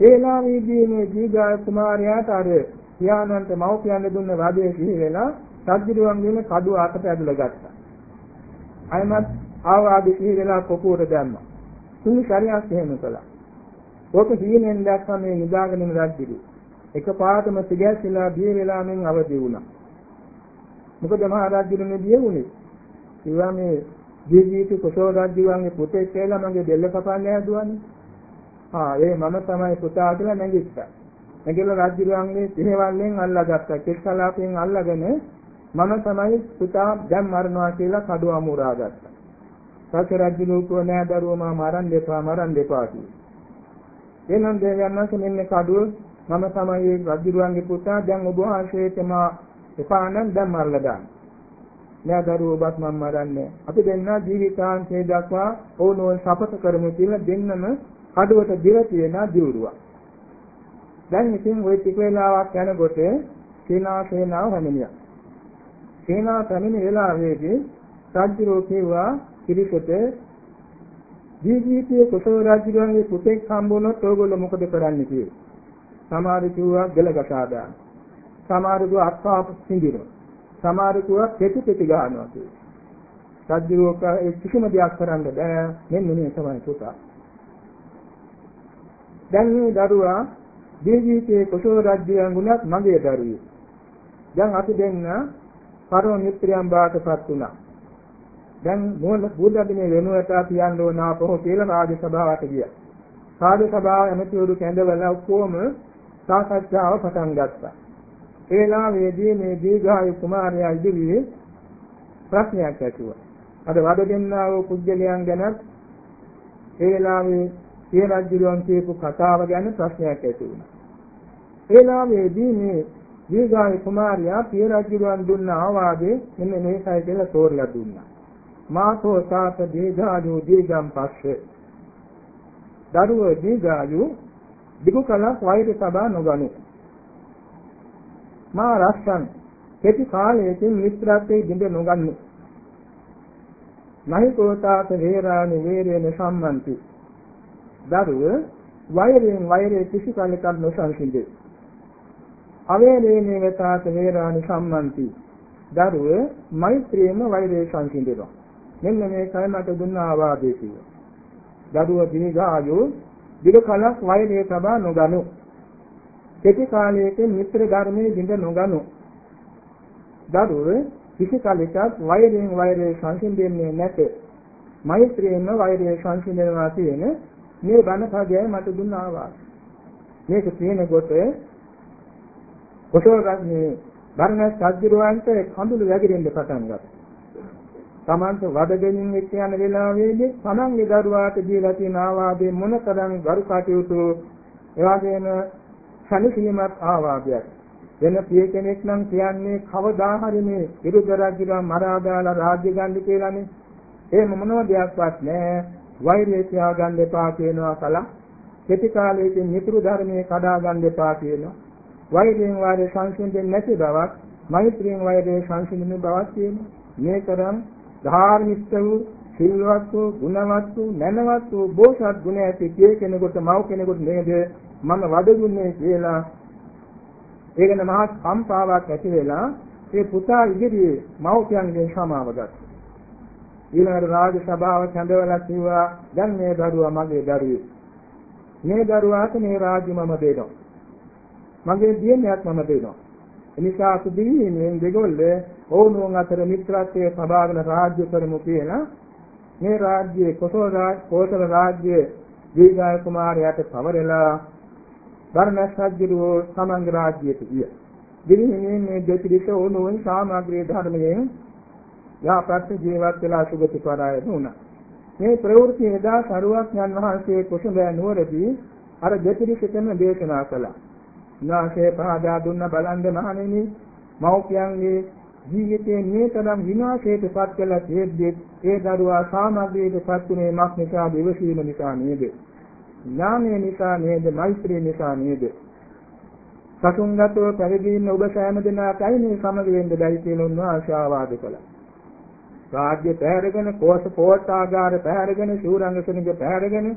ඒලාවේදී මේ දීගාය කුමාරයාට අර පියාණන්ට මව්පියන් දුන්න වදේ සිහි වෙලා රජුරුවන්ගේම කඩුව අතට ඇදලා ගත්තා. අයමත් ආවාදී සිහි වෙලා කොපුවට දැම්මා. තුන් ශරියක් එහෙම කළා. ඕක හීනෙන් දැක්කම මේ නිදාගෙන ඉන්න රජුරු. එකපාරටම සිගැස්සිලා බිය වෙලා මෙන් අවදි වුණා. මොකද මහා රජුරුනේ බිය වුණේ. කිව්වා මේ ජීවිත කුසල රජුගේ පුතේ කියලා මගේ දෙල්ල කපන්න හැදුවානේ. ආ ඒ මම තමයි පුතා කියලා නැගිට්ටා. නැගිටලා රජුගේ සිනවල්ලෙන් අල්ලාගත්තා. කෙස්කලාපෙන් අල්ලාගෙන මම තමයි පුතා දැන් මරනවා කියලා කඩුව අමුරා ගත්තා. පස්සේ රජු කෝ නෑ දරුවෝ මා මරන්න දෙපා මරන්න දෙපා කිව්වා. එනම් දෙවියන්වන්සේ මෙන්න කඩුව මම තමයි රජුගේ පුතා දැන් ඔබ වහන්සේට මා එපා නම් දැන් මරලා දාන්න. නෑ දරුවෝ ඔබත් මම මරන්නේ. අපි දෙන්න ජීවිතාන්තයේ දක්වා ඕනෝන් සපත කරමු කියලා දෙන්නම කඩුවට දිව තියෙන දියුරුවක්. දැන් ඉතින් ওই ටික වෙලාවක් යනකොට සේනා සේනාව හැමිනියා. සේනා පැමිණි වෙලාවේදී රාජ්‍යරෝ කිව්වා පිරිසට ජීවිතයේ කුසල රාජ්‍යරුවන්ගේ පුතෙක් හම්බුනොත් ඕගොල්ලෝ මොකද කරන්නේ කියලා. සමහර කිව්වා ගලගසා දාන. සමහර කිව්වා අත්පාප සිඳිනවා. සමහර කිව්වා කෙටි කෙටි ගන්නවා කියලා. රාජ්‍යරුවක කිසිම දෙයක් කරන්න බෑ. මෙන්න මේ තමයි පුතා. දැන් මේ දරුවා ජීවිතයේ කුසල රාජ්‍යයන් ගුණත් මගේ දරුවෙක්. දැන් අපි දෙන්න පරම මිත්‍රයන් බාටපත් වුණා. දැන් මොන බුද්ධදිනේ වෙනුවට කියන්න ඕන ආපහු කියලා රාජ සභාවට ගියා. රාජ සභාව ඇමතිවරු කැඳවලා ඔක්කොම සාකච්ඡාව පටන් ගත්තා. ඒ වෙලාවේදී මේ දීඝායු කුමාරයා ඉදිරියේ ප්‍රශ්නයක් ඇතුවා. අද වද දෙන්නා වූ පුජ්‍යලයන් ගැන ඒ වෙලාවේ සිය රජුලන් කියපු කතාව ගැන ප්‍රශ්නයක් ඇති වුණා. ඒ වෙලාවේදී මේ දීඝාය කුමාරයා පිය රජුලන් දුන්න ආවාදේ මෙන්න මේකයි කියලා තෝරලා දුන්නා. මාතෝ තාත දීඝායු දීගම් පස්සේ. දරුවෝ දීඝායු දිගු කලක් වෛර සබා නොගනු. මා රස්සන් කෙටි කාලයකින් මිත්‍රත්වයේ බිඳ නොගන්නු. නහි කෝතාත වේරාණි වේරේන සම්මන්ති. දරුව වෛරයෙන් වෛරයේ කිසි කලකට නොසන්සිඳේ. අවේලේනේ වතාත වේරාණි සම්මන්ති දරුව මෛත්‍රියම වෛරය සංසිඳෙනවා මෙන්න මේකයි මට දුන්න ආවාදේ කියලා. දරුව දීර්ඝායු දිග කලක් වෛරය තබා නොගනු. කෙටි කාලයකින් මිත්‍ර ධර්මයේ දිඳ නොගනු. දරුව කිසි කලෙකත් වෛරයෙන් වෛරය සංසිඳෙන්නේ නැත. මෛත්‍රියෙන්ම වෛරය සංසිඳනවා කියන මේ බණ පදයයි මට දුන්න ආවාද. මේක තියෙනකොට කොටෝ රත්නේ බර්ණස් සද්දිරුවන්ට කඳුළු වැగిරෙන්න පටන් ගත්තා. තමන්ට වදගෙනින් එක්ක යන වෙලාවේදී තමන්ගේ දරුවාට දීලා තියෙන ආවාදයේ මොනතරම් ගරු කටයුතු එවාගෙම සනිසීමක් ආවාදයක්. වෙන පිය කෙනෙක් නම් කියන්නේ කවදා හරි මේ විරුද්ධ රාජ්‍යලා මරා දාලා රාජ්‍ය ගන්න කියලානේ. එහෙම මොනව දෙයක්වත් නැහැ. වෛරය තියාගන්න එපා කියනවා කලක් කෙටි කාලයකින් මිතුරු ධර්මයේ කඩා ගන්න එපා කියනවා. වෛරයෙන් වාරේ සංසිඳෙන්නේ නැති බවක් මෛත්‍රියෙන් වෛරයේ සංසිඳෙන බවක් කියනවා මේ තරම් ධාර්මික වූ සිල්වත් වූ ගුණවත් වූ නැනවත් වූ බෝසත් ගුණ ඇති කිය කෙනෙකුට මව් කෙනෙකුට නේද මම වදදුන්නේ කියලා ඒකන මහත් කම්පාවක් ඇති වෙලා ඒ පුතා ඉදිරියේ මව්පියන්ගෙන් සමාව ගත්තා. ඊළඟට රාජ සභාව කැඳවලා කිව්වා දැන් මේ දරුවා මගේ දරුවෙක්. මේ දරුවාට මේ රාජ්‍ය මම දෙනවා. මගේ දියණියක් මම දෙනවා. එනිසා සුදීනේ දෙගොල්ලේ ඔවුන් අතර මිත්‍රත්වයේ සබාවන රාජ්‍ය කරමු කියලා මේ රාජ්‍යයේ කොසල් රාජ කෝසල රාජ්‍යයේ දීගාය කුමාරයාට පවරලා බර්ණස් රජුගේ සමංග රාජ්‍යයට ගිය. දිවිහිමින් මේ දෙපිරිස ඕනෝන් සාමග්‍රී ධර්මයෙන් යාපත් ජීවත් වෙලා සුගති පරායන වුණා. මේ ප්‍රවෘත්ති එදා සරුවක් යන් වහන්සේ කුසඹ නුවරදී අර දෙපිරිසටම දේශනා කළා. උන්වහන්සේ පහදා දුන්න බලන්ද මහණෙනි මෞපියන්ගේ ජීවිතයේ නිතරම විනාශයට පත් කළ තේද්දෙත් ඒ දරුවා සාමග්‍රීට පත්ුනේ මක් නිසා දෙවසීම නිසා නේද? ඥානය නිසා නේද? මෛත්‍රිය නිසා නේද? සසුන්ගතව පැවිදිින් ඔබ සෑම දිනකයි මේ සමග වෙන්න බැරි කියලා උන්වහන්සේ ආවාද කළා. රාජ්‍ය පැහැරගෙන කෝෂ පෝෂාගාර පැහැරගෙන ශූරංගසනික පැහැරගෙන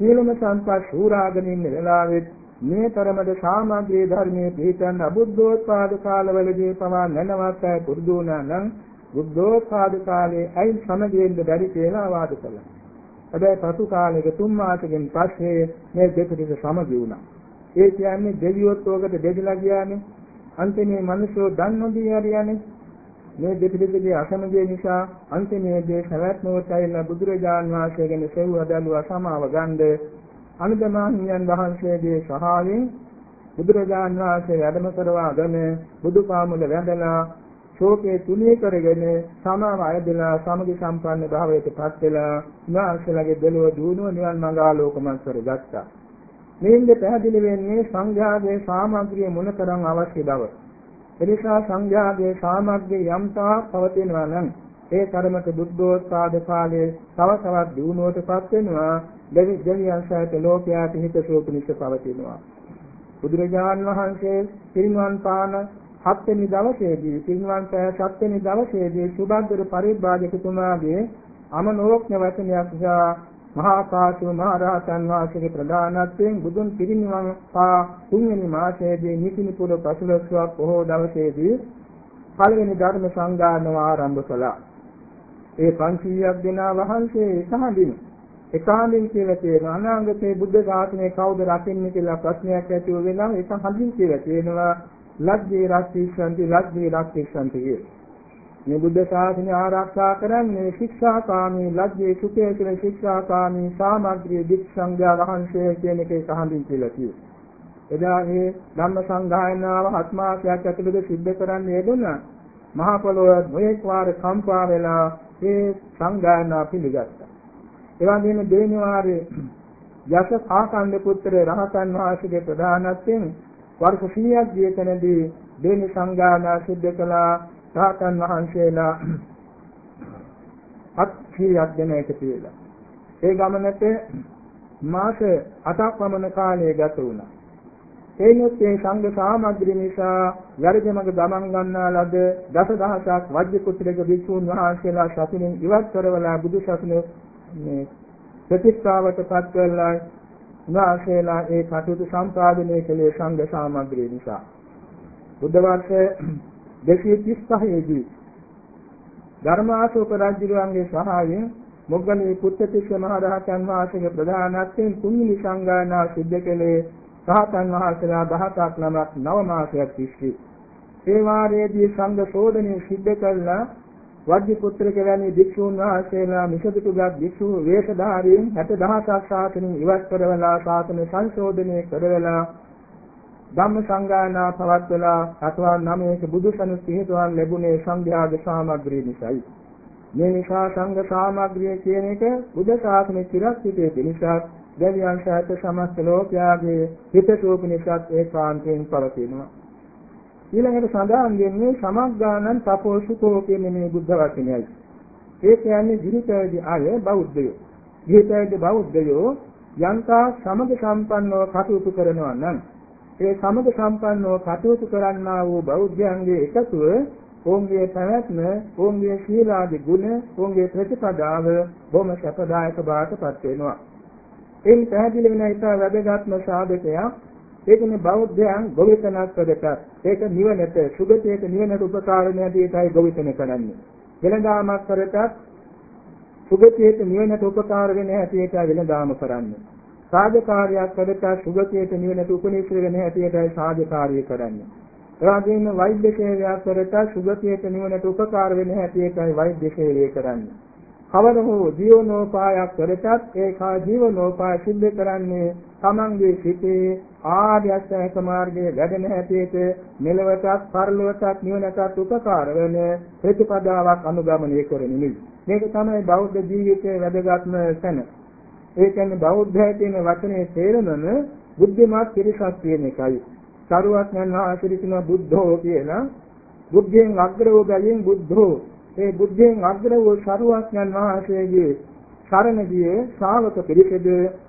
සීලම සම්පත් ශූරාගෙන ඉන්න වෙලාවෙත් මේ තරමට සාමග්‍රී ධර්මයේ පිළිපැන්න අබුද්ධෝත්පාද කාලවලදී පවා නැනවත් අය පුරුදු වුණා නම් බුද්ධෝත්පාද කාලයේ අයි සමගියෙන්න බැරි කියලා වාද කළා. හැබැයි පසු කාලයක තුන් මාසකින් පස්සේ මේ දෙපිටික සමගි වුණා. ඒ කියන්නේ දෙවියොත් ඔකට දෙදලා ගියානේ. අන්තිමේ මිනිස්සු දන් නොදී හරියන්නේ. මේ දෙපිටිකේ අසමගිය නිසා අන්තිමේදී සවැත් මොහොතයිලා බුදුරජාන් වහන්සේගෙන සෙව්ව දලුව සමාව ගන්නේ අනුදමාහිමියන් වහන්සේගේ සහායෙන් බුදුරජාන් වහන්සේ වැඩම කරවාගෙන බුදුපාමුල වැඳලා ශෝකේ තුනී කරගෙන සමාව අයදලා සමගි සම්පන්න භාවයට පත් වෙලා උන්වහන්සේලාගේ දෙලොව දුණුව නිවන් මඟ ආලෝකමත් කරගත්තා. මේෙන්ද පැහැදිලි වෙන්නේ සංඝයාගේ සාමග්‍රිය මොනතරම් අවශ්‍ය බව. එනිසා සංඝයාගේ සාමග්‍රිය යම්තා පවතිනවා නම් ඒ කර්මක බුද්ධෝත්පාද කාලයේ තව තවත් දියුණුවටපත් වෙනවා දෙවි දෙවියන් සහිත ලෝකයාට හිතසුව පිණිස පවතිනවා බුදුරජාන් වහන්සේ පිරිනිවන් පාන හත්වෙනි දවසේදී පිරිනිවන් පෑ සත්වෙනි දවසේදී සුබද්දර පරිබ්‍රාජකතුමාගේ අමනෝක්ඥ වචනයක් නිසා මහා කාශ්‍යප මහ රහතන් වහන්සේගේ ප්‍රධානත්වයෙන් බුදුන් පිරිනිවන් පා තුන්වෙනි මාසයේදී නිකිනිපුර පසළොස්වක් බොහෝ දවසේදී පළවෙනි ධර්ම සංගායනාව ආරම්භ කළා. ඒ 500ක් දෙනා වහන්සේ එකහඳින් එකහඳින් කියලා තියෙනවා අනාගතේ බුද්ධ ශාසනය කවුද රකින්නේ කියලා ප්‍රශ්නයක් ඇති වෙනවා ඒක හඳින් කියලා තියෙනවා ලග්ගේ රක්ෂිසන්ති ලග්ගේ රක්ෂිසන්ති කිය. මේ බුද්ධ ශාසනය ආරක්ෂා කරන්නේ ශික්ෂාකාමී ලග්ගේ සුඛේ කියන ශික්ෂාකාමී සාමග්‍රී දික් සංඝයා වහන්සේ කියන එක එකහඳින් කියලා කියනවා. එදා මේ ධම්ම සංගායනාව හත් මාසයක් ඇතුළත සිද්ධ කරන්න යෙදුණා. මහ පොළොව නොඑක් වාර කම්පා වෙලා ඒ සංගායනා පිළිගත්තා. ඒ වගේම දෙවෙනි වාරයේ යස ආකණ්ඩ පුත්‍ර රහතන් වහන්සේගේ ප්‍රධානත්වයෙන් වර්ෂ 100ක් ගිය තැනදී දෙවෙනි සංගායනා සිද්ධ කළා රහතන් වහන්සේලා හත් කීයක් දෙන එකතු වෙලා. ඒ ගමනට මාස 8ක් පමණ කාලය ගත වුණා. එයිනුත් මේ සංඝ සාමග්‍රී නිසා වැරදිමක ගමන් ගන්නා ලද දසදහසක් වජ්‍ය කුත්‍රක භික්ෂූන් වහන්සේලා සතුටින් ඉවත් කරවලා බුදු සසුන මේ ප්‍රතිස්ථාවට පත් කරලා උන්වහන්සේලා ඒ කටයුතු සම්පාදනය කළේ සංඝ සාමග්‍රී නිසා. බුද්ධ වර්ෂ 235 දී ධර්මාශෝක රජුගේ සහායයෙන් මොග්ගලී පුත්තිස්ස මහ රහතන් වහන්සේගේ ප්‍රධානත්වයෙන් කුමිලි සංගායනා සිද්ධ කළේ රහතන් වහන්සේලා 17ක් නමක් නව මාසයක් තිස්සේ. ඒ වාරයේදී සංඝ ශෝධනය සිද්ධ කළා. වජ්ජි පුත්‍රක වැනි භික්ෂූන් වහන්සේලා මිසදිටුගත් භික්ෂු වේශධාරීන් 60000ක් ශාසනය ඉවත් කරවලා ශාසන සංශෝධනය කරවලා ධම්ම සංගායනා පවත්වලා අටවන් නමයක බුදුසණු සිහිතුවන් ලැබුණේ සංඝයාග සාමග්‍රිය නිසායි. මේ නිසා සංඝ සාමග්‍රිය කියන එක බුද්ධ ශාසනයේ චිරස්ථිතයේ පිණිසත් දෙවියන් සහිත සමස්ත ලෝකයාගේ හිතසුව පිණිසත් ඒකාන්තයෙන් පවතිනවා. ඊළඟට සඳහන් වෙන්නේ සමග්ගානං තපෝසුකෝ කියන මේ බුද්ධ වචනයයි. ඒ කියන්නේ ජීවිතයේදී අය බෞද්ධයෝ. ජීවිතයේදී බෞද්ධයෝ යන්තා සමග සම්පන්නව කටයුතු කරනවා නම් ඒ සමග සම්පන්නව කටයුතු කරන්නා වූ බෞද්ධයන්ගේ එකතුව ඔවුන්ගේ පැවැත්ම, ඔවුන්ගේ සීලාදී ගුණ, ඔවුන්ගේ ප්‍රතිපදාව බොහොම සැපදායක බාටපත් වෙනවා. එයින් පැහැදිලි වෙන එක වැදගත්ම සාධකයක් ඒකනේ බෞද්ධයන් ගොවිතැනක් කරට ඒක නිවනට සුගතියට නිවනට උපකාර වෙන දෙයකයි ගොවිතැන කරන්නේ. වෙළඳාමක් කරටත් සුගතියට නිවනට උපකාර වෙන හැටියට වෙළඳාම කරන්නේ. සාධකාරයක් කරතා සුගතියට නිවනට උපනිශ්‍රේ වෙන හැටියටයි සාධකාරිය කරන්නේ. එවාගෙම වෛද්‍ය සේවයක් කරතා සුගතියට නිවනට උපකාර වෙන හැටියටයි වෛද්‍ය සේවය කරන්නේ. කවර හෝ ජීවනෝපායක් කරතත් ඒකා ජීවනෝපාය සිද්ධ කරන්නේ තමන්ගේ සිතේ ආර්ය අෂ්ටාංග මාර්ගයේ වැඩෙන හැටියට මෙලවටත් පරලොවටත් නිවනටත් උපකාර වෙන ප්‍රතිපදාවක් අනුගමනය කරන්නේ. මේක තමයි බෞද්ධ ජීවිතයේ වැදගත්ම තැන. ඒ කියන්නේ බෞද්ධය කියන වචනේ තේරුමම බුද්ධිමත් පිරිසක් කියන එකයි. සරුවක් යනවා පිරිසින බුද්ධෝ කියලා බුද්ධයෙන් අග්‍ර වූ බැවින් බුද්ධෝ ඒ බුද්ධයෙන් අග්‍ර වූ සරුවක් යනවාසේගේ සරණ ගියේ ශ්‍රාවක පිරිසද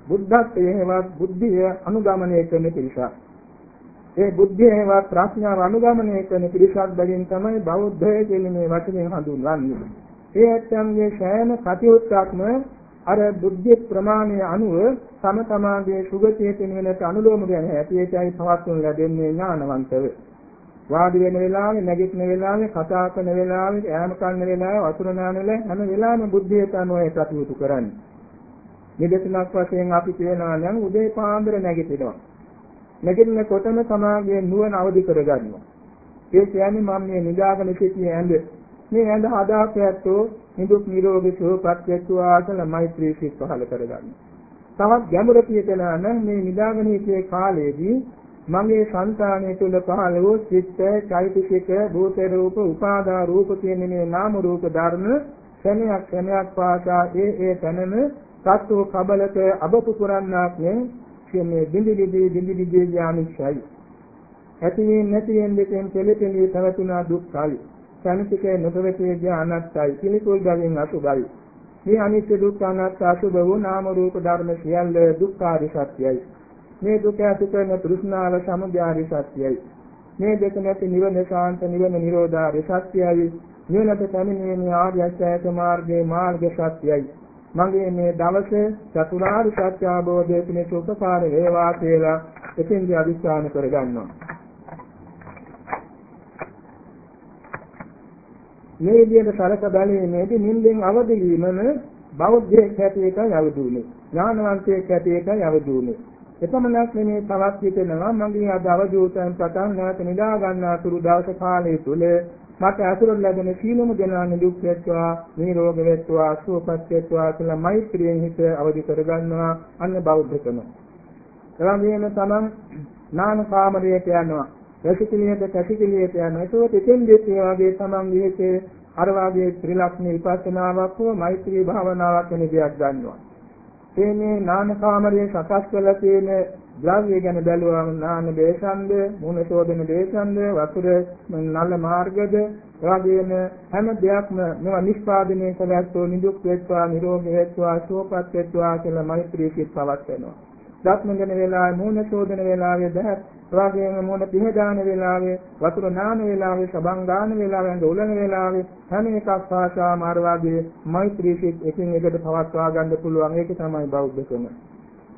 බුද්ධත්වයේවත් බුද්ධිය අනුගමනය කරන පිරිසක්. ඒ බුද්ධියේවත් ප්‍රඥාව අනුගමනය කරන පිරිසක් බැවින් තමයි බෞද්ධය කියන මේ වචනේ හඳුන්වන්නේ. ඒ ඇත්තන්ගේ සෑම කටයුත්තක්ම අර බුද්ධි ප්‍රමාණය අනුව තම තමාගේ සුගතියට නිවනට අනුලෝම වෙන හැටියටයි පවත්වනු ලැබෙන්නේ ඥානවන්තව. වාඩි වෙන වෙලාවේ නැගිටින වෙලාවේ කතා කරන වෙලාවේ ඈම කන්න වෙලාවේ වතුර නාන වෙලාවේ හැම වෙලාවෙම බුද්ධියට අනුව ඒ කටයුතු කරන්නේ. නිදර්ශනක් වශයෙන් අපි කියනවා නම් උදේ පාන්දර නැගිටිනවා. නැගිටිනකොටම තමාගේ නුවණ අවදි කරගන්නවා. ඒ කියන්නේ මම මේ නිදාගෙන සිටියේ ඇඳ මේ ඇඳ හදාපැත්තෝ නිදුක් නිරෝගී සුවපත් වෙත්වා කියලා මෛත්‍රී සිත් පහළ කරගන්න. තවත් ගැඹුර කියතනා නම් මේ නිදාගෙන සිටියේ කාලයේදී මගේ సంతානය තුළ පහළ වූ චිත්ත, චෛතසික, භූත රූප, උපාදා රූප කියන මේ නාම රූප ධර්ම ක්ෂණයක් ක්ෂණයක් පාසා ඒ ඒ තැනම සත්ව කබලක අබපු පුරන්නාක් නේ කියන්නේ බිඳි බිඳි බිඳි බිඳි ඥානිසයි. ඇතිවෙන් නැතිවෙන් දෙකෙන් පෙළපෙළී පැවතුනා දුක්ඛයි. සමිතිකේ නොපවතිය අනත්තයි පිළිකුල් බැවින් අසුභයි. මේ අනිත්‍ය දුක්ඛ අනාත්ම අසුභ වූ නාම රූප ධර්ම සියල්ල දුක්ඛාරි සත්‍යයි. මේ දුක ඇති කරන තෘෂ්ණාව සමුදයාරි සත්‍යයි. මේ දෙක නැති නිවන ශාන්ත නිවන නිරෝධාරි සත්‍යයි. නිවනට පැමිණීමේ ආර්ය අෂ්ටාංග මාර්ගයේ මාර්ග සත්‍යයි. මගේ මේ දවසේ චතුරාර්ය සත්‍ය අවබෝධය පිණිස උපකාර වේවා කියලා එතෙන්දී අදිස්ථාන කරගන්නවා. මේ විදිහට සරක බැලීමේදී නිින්දෙන් අවදි වීමම බෞද්ධයෙක් හැටියට යවදුනේ. ඥානවන්තයෙක් හැටියට යවදුනේ. එපමණක් නෙමේ තවත් හිතෙනවා මගේ අද අවදූතයන් පටන් නැවත නිදා ගන්නා තුරු දවස කාලය තුල මට අසුර ලැබෙන සීලමු දෙනා නිදුක් වෙත්වා නිරෝග වෙත්වා සුවපත් වෙත්වා කියලා මෛත්‍රියෙන් හිත අවදි කරගන්නවා අන්න බෞද්ධකම. එවැගේම තමන් නාම කාමරයට යනවා රසිකලියට කැසිකලියට යනවා. ඒකෝට එතෙන්දෙත් මේ වගේ තමන් විහෙතේ අර වාගේ ත්‍රිලක්ෂණ විපස්සනාවක් හෝ මෛත්‍රී භාවනාවක් වෙන දෙයක් ගන්නවා. ඒ මේ නාන කාමරයේ සකස් කරලා තියෙන ද්‍රව්‍ය ගැන බැලුවම නාන දේශන්ද, මුණ සෝදන දේශන්ද, වතුර නල මාර්ගද, එවාගෙම හැම දෙයක්ම මේවා නිෂ්පාදනය කළාත් නිදුක් වෙත්වා, නිරෝගී වෙත්වා, සුවපත් වෙත්වා කියලා මෛත්‍රී සිත් පවත්වනවා. දත්මගෙන වෙලාවේ මූණ චෝදන වෙලාවේ දහත් රාගයෙන් මූණ පිහදාන වෙලාවේ වතුර නාන වෙලාවේ සබන් දාන වෙලාවේ අඳ උලන වෙලාවේ හැම එකක් පාසා මාර වාගේ මෛත්‍රී සිත් එකින් එකට පවත්වා ගන්න පුළුවන් ඒක තමයි බෞද්ධකම.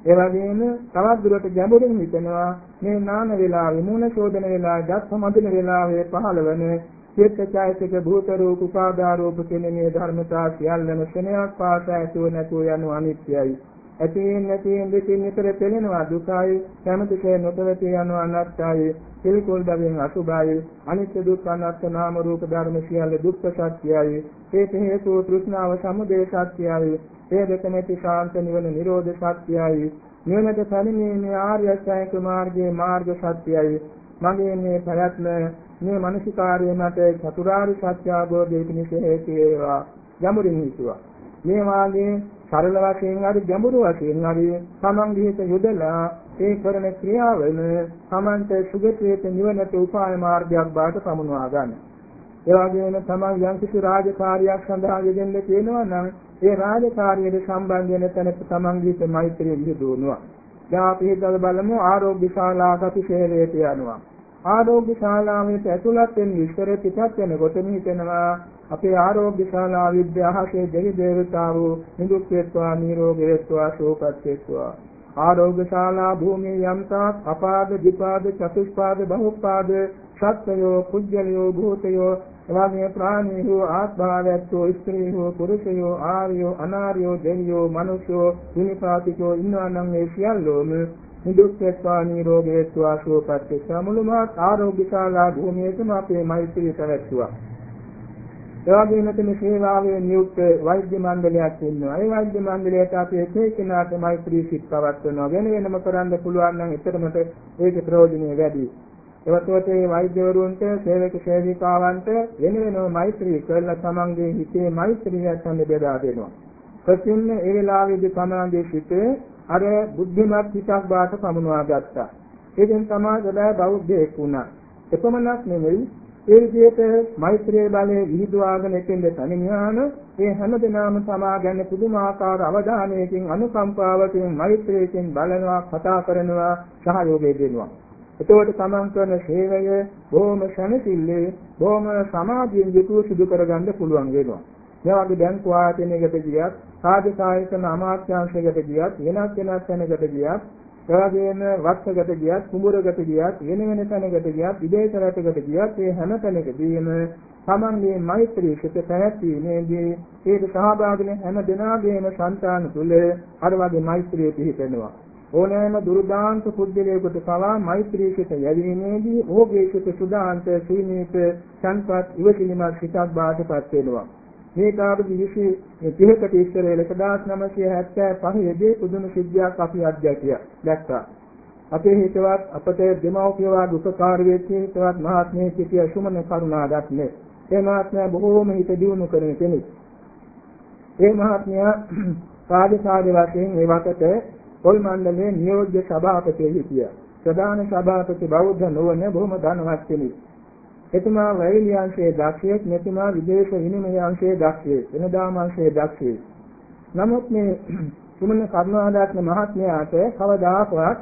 ඒ වගේම තවත් දුරට ගැඹුරින් හිතනවා මේ නාන වෙලාවේ මූණ චෝදන වෙලාවේ දත් සමදින වෙලාවේ පහළවන චේතචෛතක භූත රූප උපාදා රූප කියන මේ ධර්මතා සියල්ලම ක්ෂණයක් පාසා ඇතුව නැතුව යන අනිත්‍යයි ඇතිවෙන් නැතිවෙන් දෙකින් විතර පෙළෙනවා. දුකයි කැමතිසේ නොපැවති යන අනත්තයි පිළිකුල් බැවින් අසුභයි අනිත්‍ය දුක්ඛ අනාත්ම නාම රූප ධර්ම සියල්ල දුක්ඛ සත්‍යයි. හේත හේතු තෘෂ්ණාව සමුදය සත්‍යයි. ඒ දෙක නැති ශාන්ත නිවන නිරෝධ සත්‍යයි. නිවනට පැමිණීමේ ආර්ය අෂ්ටාංග මාර්ගයේ මාර්ග සත්‍යයි. මගේ මේ ප්‍රයත්න මේ මානසිකාර්යය මත චතුරාර්ය සත්‍ය අවබෝධය පිණිස හේතු වේවා. යමුරින් හිතුවා. මේ වාගේ සරල වශයෙන් හරි ගැඹුරු වශයෙන් හරි තමන්ගේ හිත යොදලා ඒ කරන ක්‍රියාවල තමන්ට සුගතියට නිවනට උපාය මාර්ගයක් බාට පමුණවා ගන්න. ඒ වගේම තමන් යම්කිසි රාජකාරියක් සඳහා යෙදෙන්න තියෙනවා නම් ඒ රාජකාරියට සම්බන්ධ වෙන තැනට තමන්ගේ මෛත්‍රිය විහිදුවනවා. දැන් අපි හිතලා බලමු ආරෝග්‍ය ශාලාවක අපි සේවයට යනවා. ආරෝග්‍ය ශාලාවට ඇතුළත් වෙන විස්තර පිටත් වෙනකොට හිතෙනවා අපේ ආරෝග්‍ය ශාලාව විද්‍යාහසේ දෙවි දේවතාවෝ නිදුක් වේත්වා නිරෝගී වේත්වා සුවපත් වේත්වා. ආරෝග්‍ය ශාලා භූමියේ යම්තා අපාද විපාද චතුස්පාද බහුපාද සත්‍යයෝ කුජ්ජලයෝ භූතයෝ එවාගේ ප්‍රාණීහෝ ආත්භාවයත්ෝ ස්ත්‍රීහෝ පුරුෂයෝ ආර්යෝ අනාර්යෝ දෙවියෝ මනුෂ්‍යෝ විනිපාතිකෝ ඉන්නවා නම් ඒ සියල්ලෝම නිදුක් වෙත්වා නිරෝගී වෙත්වා සුවපත් වෙත්වා මුළුමහත් ආරෝග්‍යශාලා භූමියේම අපේ මෛත්‍රිය පැවැත්වුවා. ඒ වගේම මේ සේවාවේ නියුක්ත වෛද්‍ය මණ්ඩලයක් ඉන්නවා. ඒ වෛද්‍ය මණ්ඩලයට අපි එක එකිනාට මෛත්‍රී සිත් පවත්වනවා. වෙන වෙනම කරන්න පුළුවන් නම් එතරම්ට ඒකේ ප්‍රයෝජනෙ වැඩි. එවතොට මේ වෛද්‍යවරුන්ට සේවක සේවිකාවන්ට වෙන වෙනම මෛත්‍රී කරලා තමන්ගේ හිතේ මෛත්‍රියක් සම්බ බෙදා දෙනවා. ප්‍රතින්න ඒ වෙලාවේදී තමන්ගේ හිතේ අර බුද්ධිමත් හිතක් බාට පමුණවා ගත්තා. ඒකෙන් තමයි සදා බෞද්ධයෙක් වුණා. එපමණක් නෙවෙයි ඒ විදිහට මෛත්‍රී බලයේ විහිදුවාගෙන එතෙන්ද තනියාන ඒ හැමදෙනාම සමාගන්න පුදුමාකාර අවධානයකින් අනුකම්පාවකින් මෛත්‍රියකින් බලනවා කතා කරනවා සහයෝගය දෙනවා. එතකොට තමන් කරන සේවය බොහොම ශනසිල්ලේ බොහොම සමාධියෙන් යුතුව සිදු කරගන්න පුළුවන් වෙනවා. මේ වගේ බැංකු ආයතනයකට ගියත් සාධකායක අමාත්‍යාංශයකට ගියත් වෙනත් වෙනත් තැනකට ගියත් එවැගේම වත්තකට ගියත් කුඹුරකට ගියත් වෙන වෙන තැනකට ගියත් විදේශ රටකට ගියත් මේ හැම තැනකදීම තමන්ගේ මෛත්‍රී සිත පැවැත්වීමේදී ඒක සහභාගී වෙන හැම දෙනාගේම సంతාන තුල අර වගේ මෛත්‍රිය පිහිටෙනවා. ඕනෑම දුර්දාන්ත කුද්ධලයකට පවා මෛත්‍රී සිත යැවීමේදී ඕගේ සිත සුදාන්ත සීනීත සංපත් ඉවසිලිමත් සිතක් බාටපත් වෙනවා. මේ කාර්ය 30කට ඉස්සර 1975 දී පුදුම සිද්ධියක් අපි අධ්‍යක්ෂය දැක්කා. අපේ හිතවත් අපට දෙමව්පියවා දුකකාර වෙච්ච හිතවත් මහත්මයෙක් සිටිය සුමන කරුණාවක් නේ. ඒ මහත්මයා බොහෝම හිත දියුණු කරන කෙනෙක්. ඒ මහත්මයා *clears throat* කාර්යකාරී වශයෙන් මේ වකට පොල් මණ්ඩලයේ නියෝජ්‍ය සභාපතියෙක් හිටියා. ප්‍රධාන සභාපති බෞද්ධ නොවන බොහොම ධනවත් කෙනෙක්. එතුමා වෛලි අංශයේ දක්ෂයෙක් මෙතුමා විදේශ විනිමය අංශයේ දක්ෂයෙක් වෙනදාම අංශයේ දක්ෂයෙක් නමුත් මේ *clears throat* සුමන කරුණාදාත්ම මහත්මයාට කවදාකවත්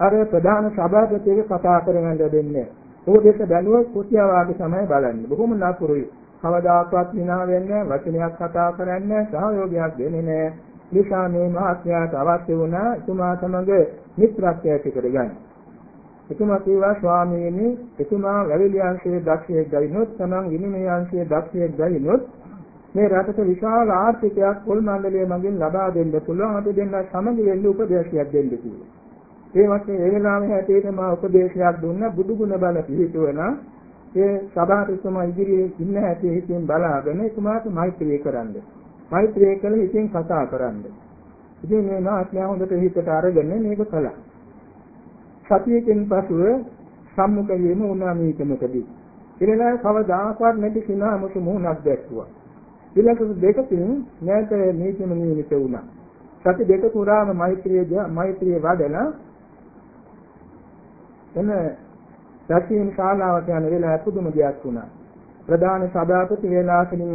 අර ප්‍රධාන සභාපතිගේ කතා කරගන්න දෙන්නේ නැහැ. දෙස බැලුවොත් කුටියා වාගේ තමයි බලන්නේ. බොහොම නපුරුයි. කවදාකවත් විනා වෙන්නේ වචනයක් කතා කරන්නේ සහයෝගයක් දෙන්නේ නැහැ. නිසා මේ මහත්මයාට අවශ්‍ය වුණා එතුමා සමග මිත්‍රත්වය ඇති කරගන්න. එතුමා කීවා ස්වාමීනි එතුමා වැවිලි අංශයේ දක්ෂයෙක් ගයිනොත් තමන් විනිමය අංශයේ දක්ෂයෙක් ගයිනොත් මේ රටට විශාල ආර්ථිකයක් පොල් මණ්ඩලය මගින් ලබා දෙන්න පුළුවන් අපි දෙන්න සමග වෙන්න උපදේශයක් දෙන්න කිව්වා. ඒ වගේ ඒ වෙලාවේ හැටියට මා උපදේශයක් දුන්න බුදු ගුණ බල පිළිතුරන ඒ සභාපතිතුමා ඉදිරියේ ඉන්න හැටි හිතින් බලාගෙන එතුමාට මෛත්‍රී කරන්න. මෛත්‍රී කළ හිතින් කතා කරන්න. ඉතින් මේ මාත්‍යා හොඳට හිතට අරගෙන මේක කළා. සතියකින් පසුව සම්මුඛ වීම වුණා මේකමකදී. ඉරලා කවදාකවත් නැති සිනාමුතු මුහුණක් දැක්ුවා. ඊළඟ දෙකකින් නැත මේකම නියමිත වුණා. සති දෙක පුරාම මෛත්‍රිය මෛත්‍රිය වඩලා එන සතියෙන් ශාලාවට යන වෙලාව පුදුම දෙයක් වුණා. ප්‍රධාන සභාපති වේලාසනින්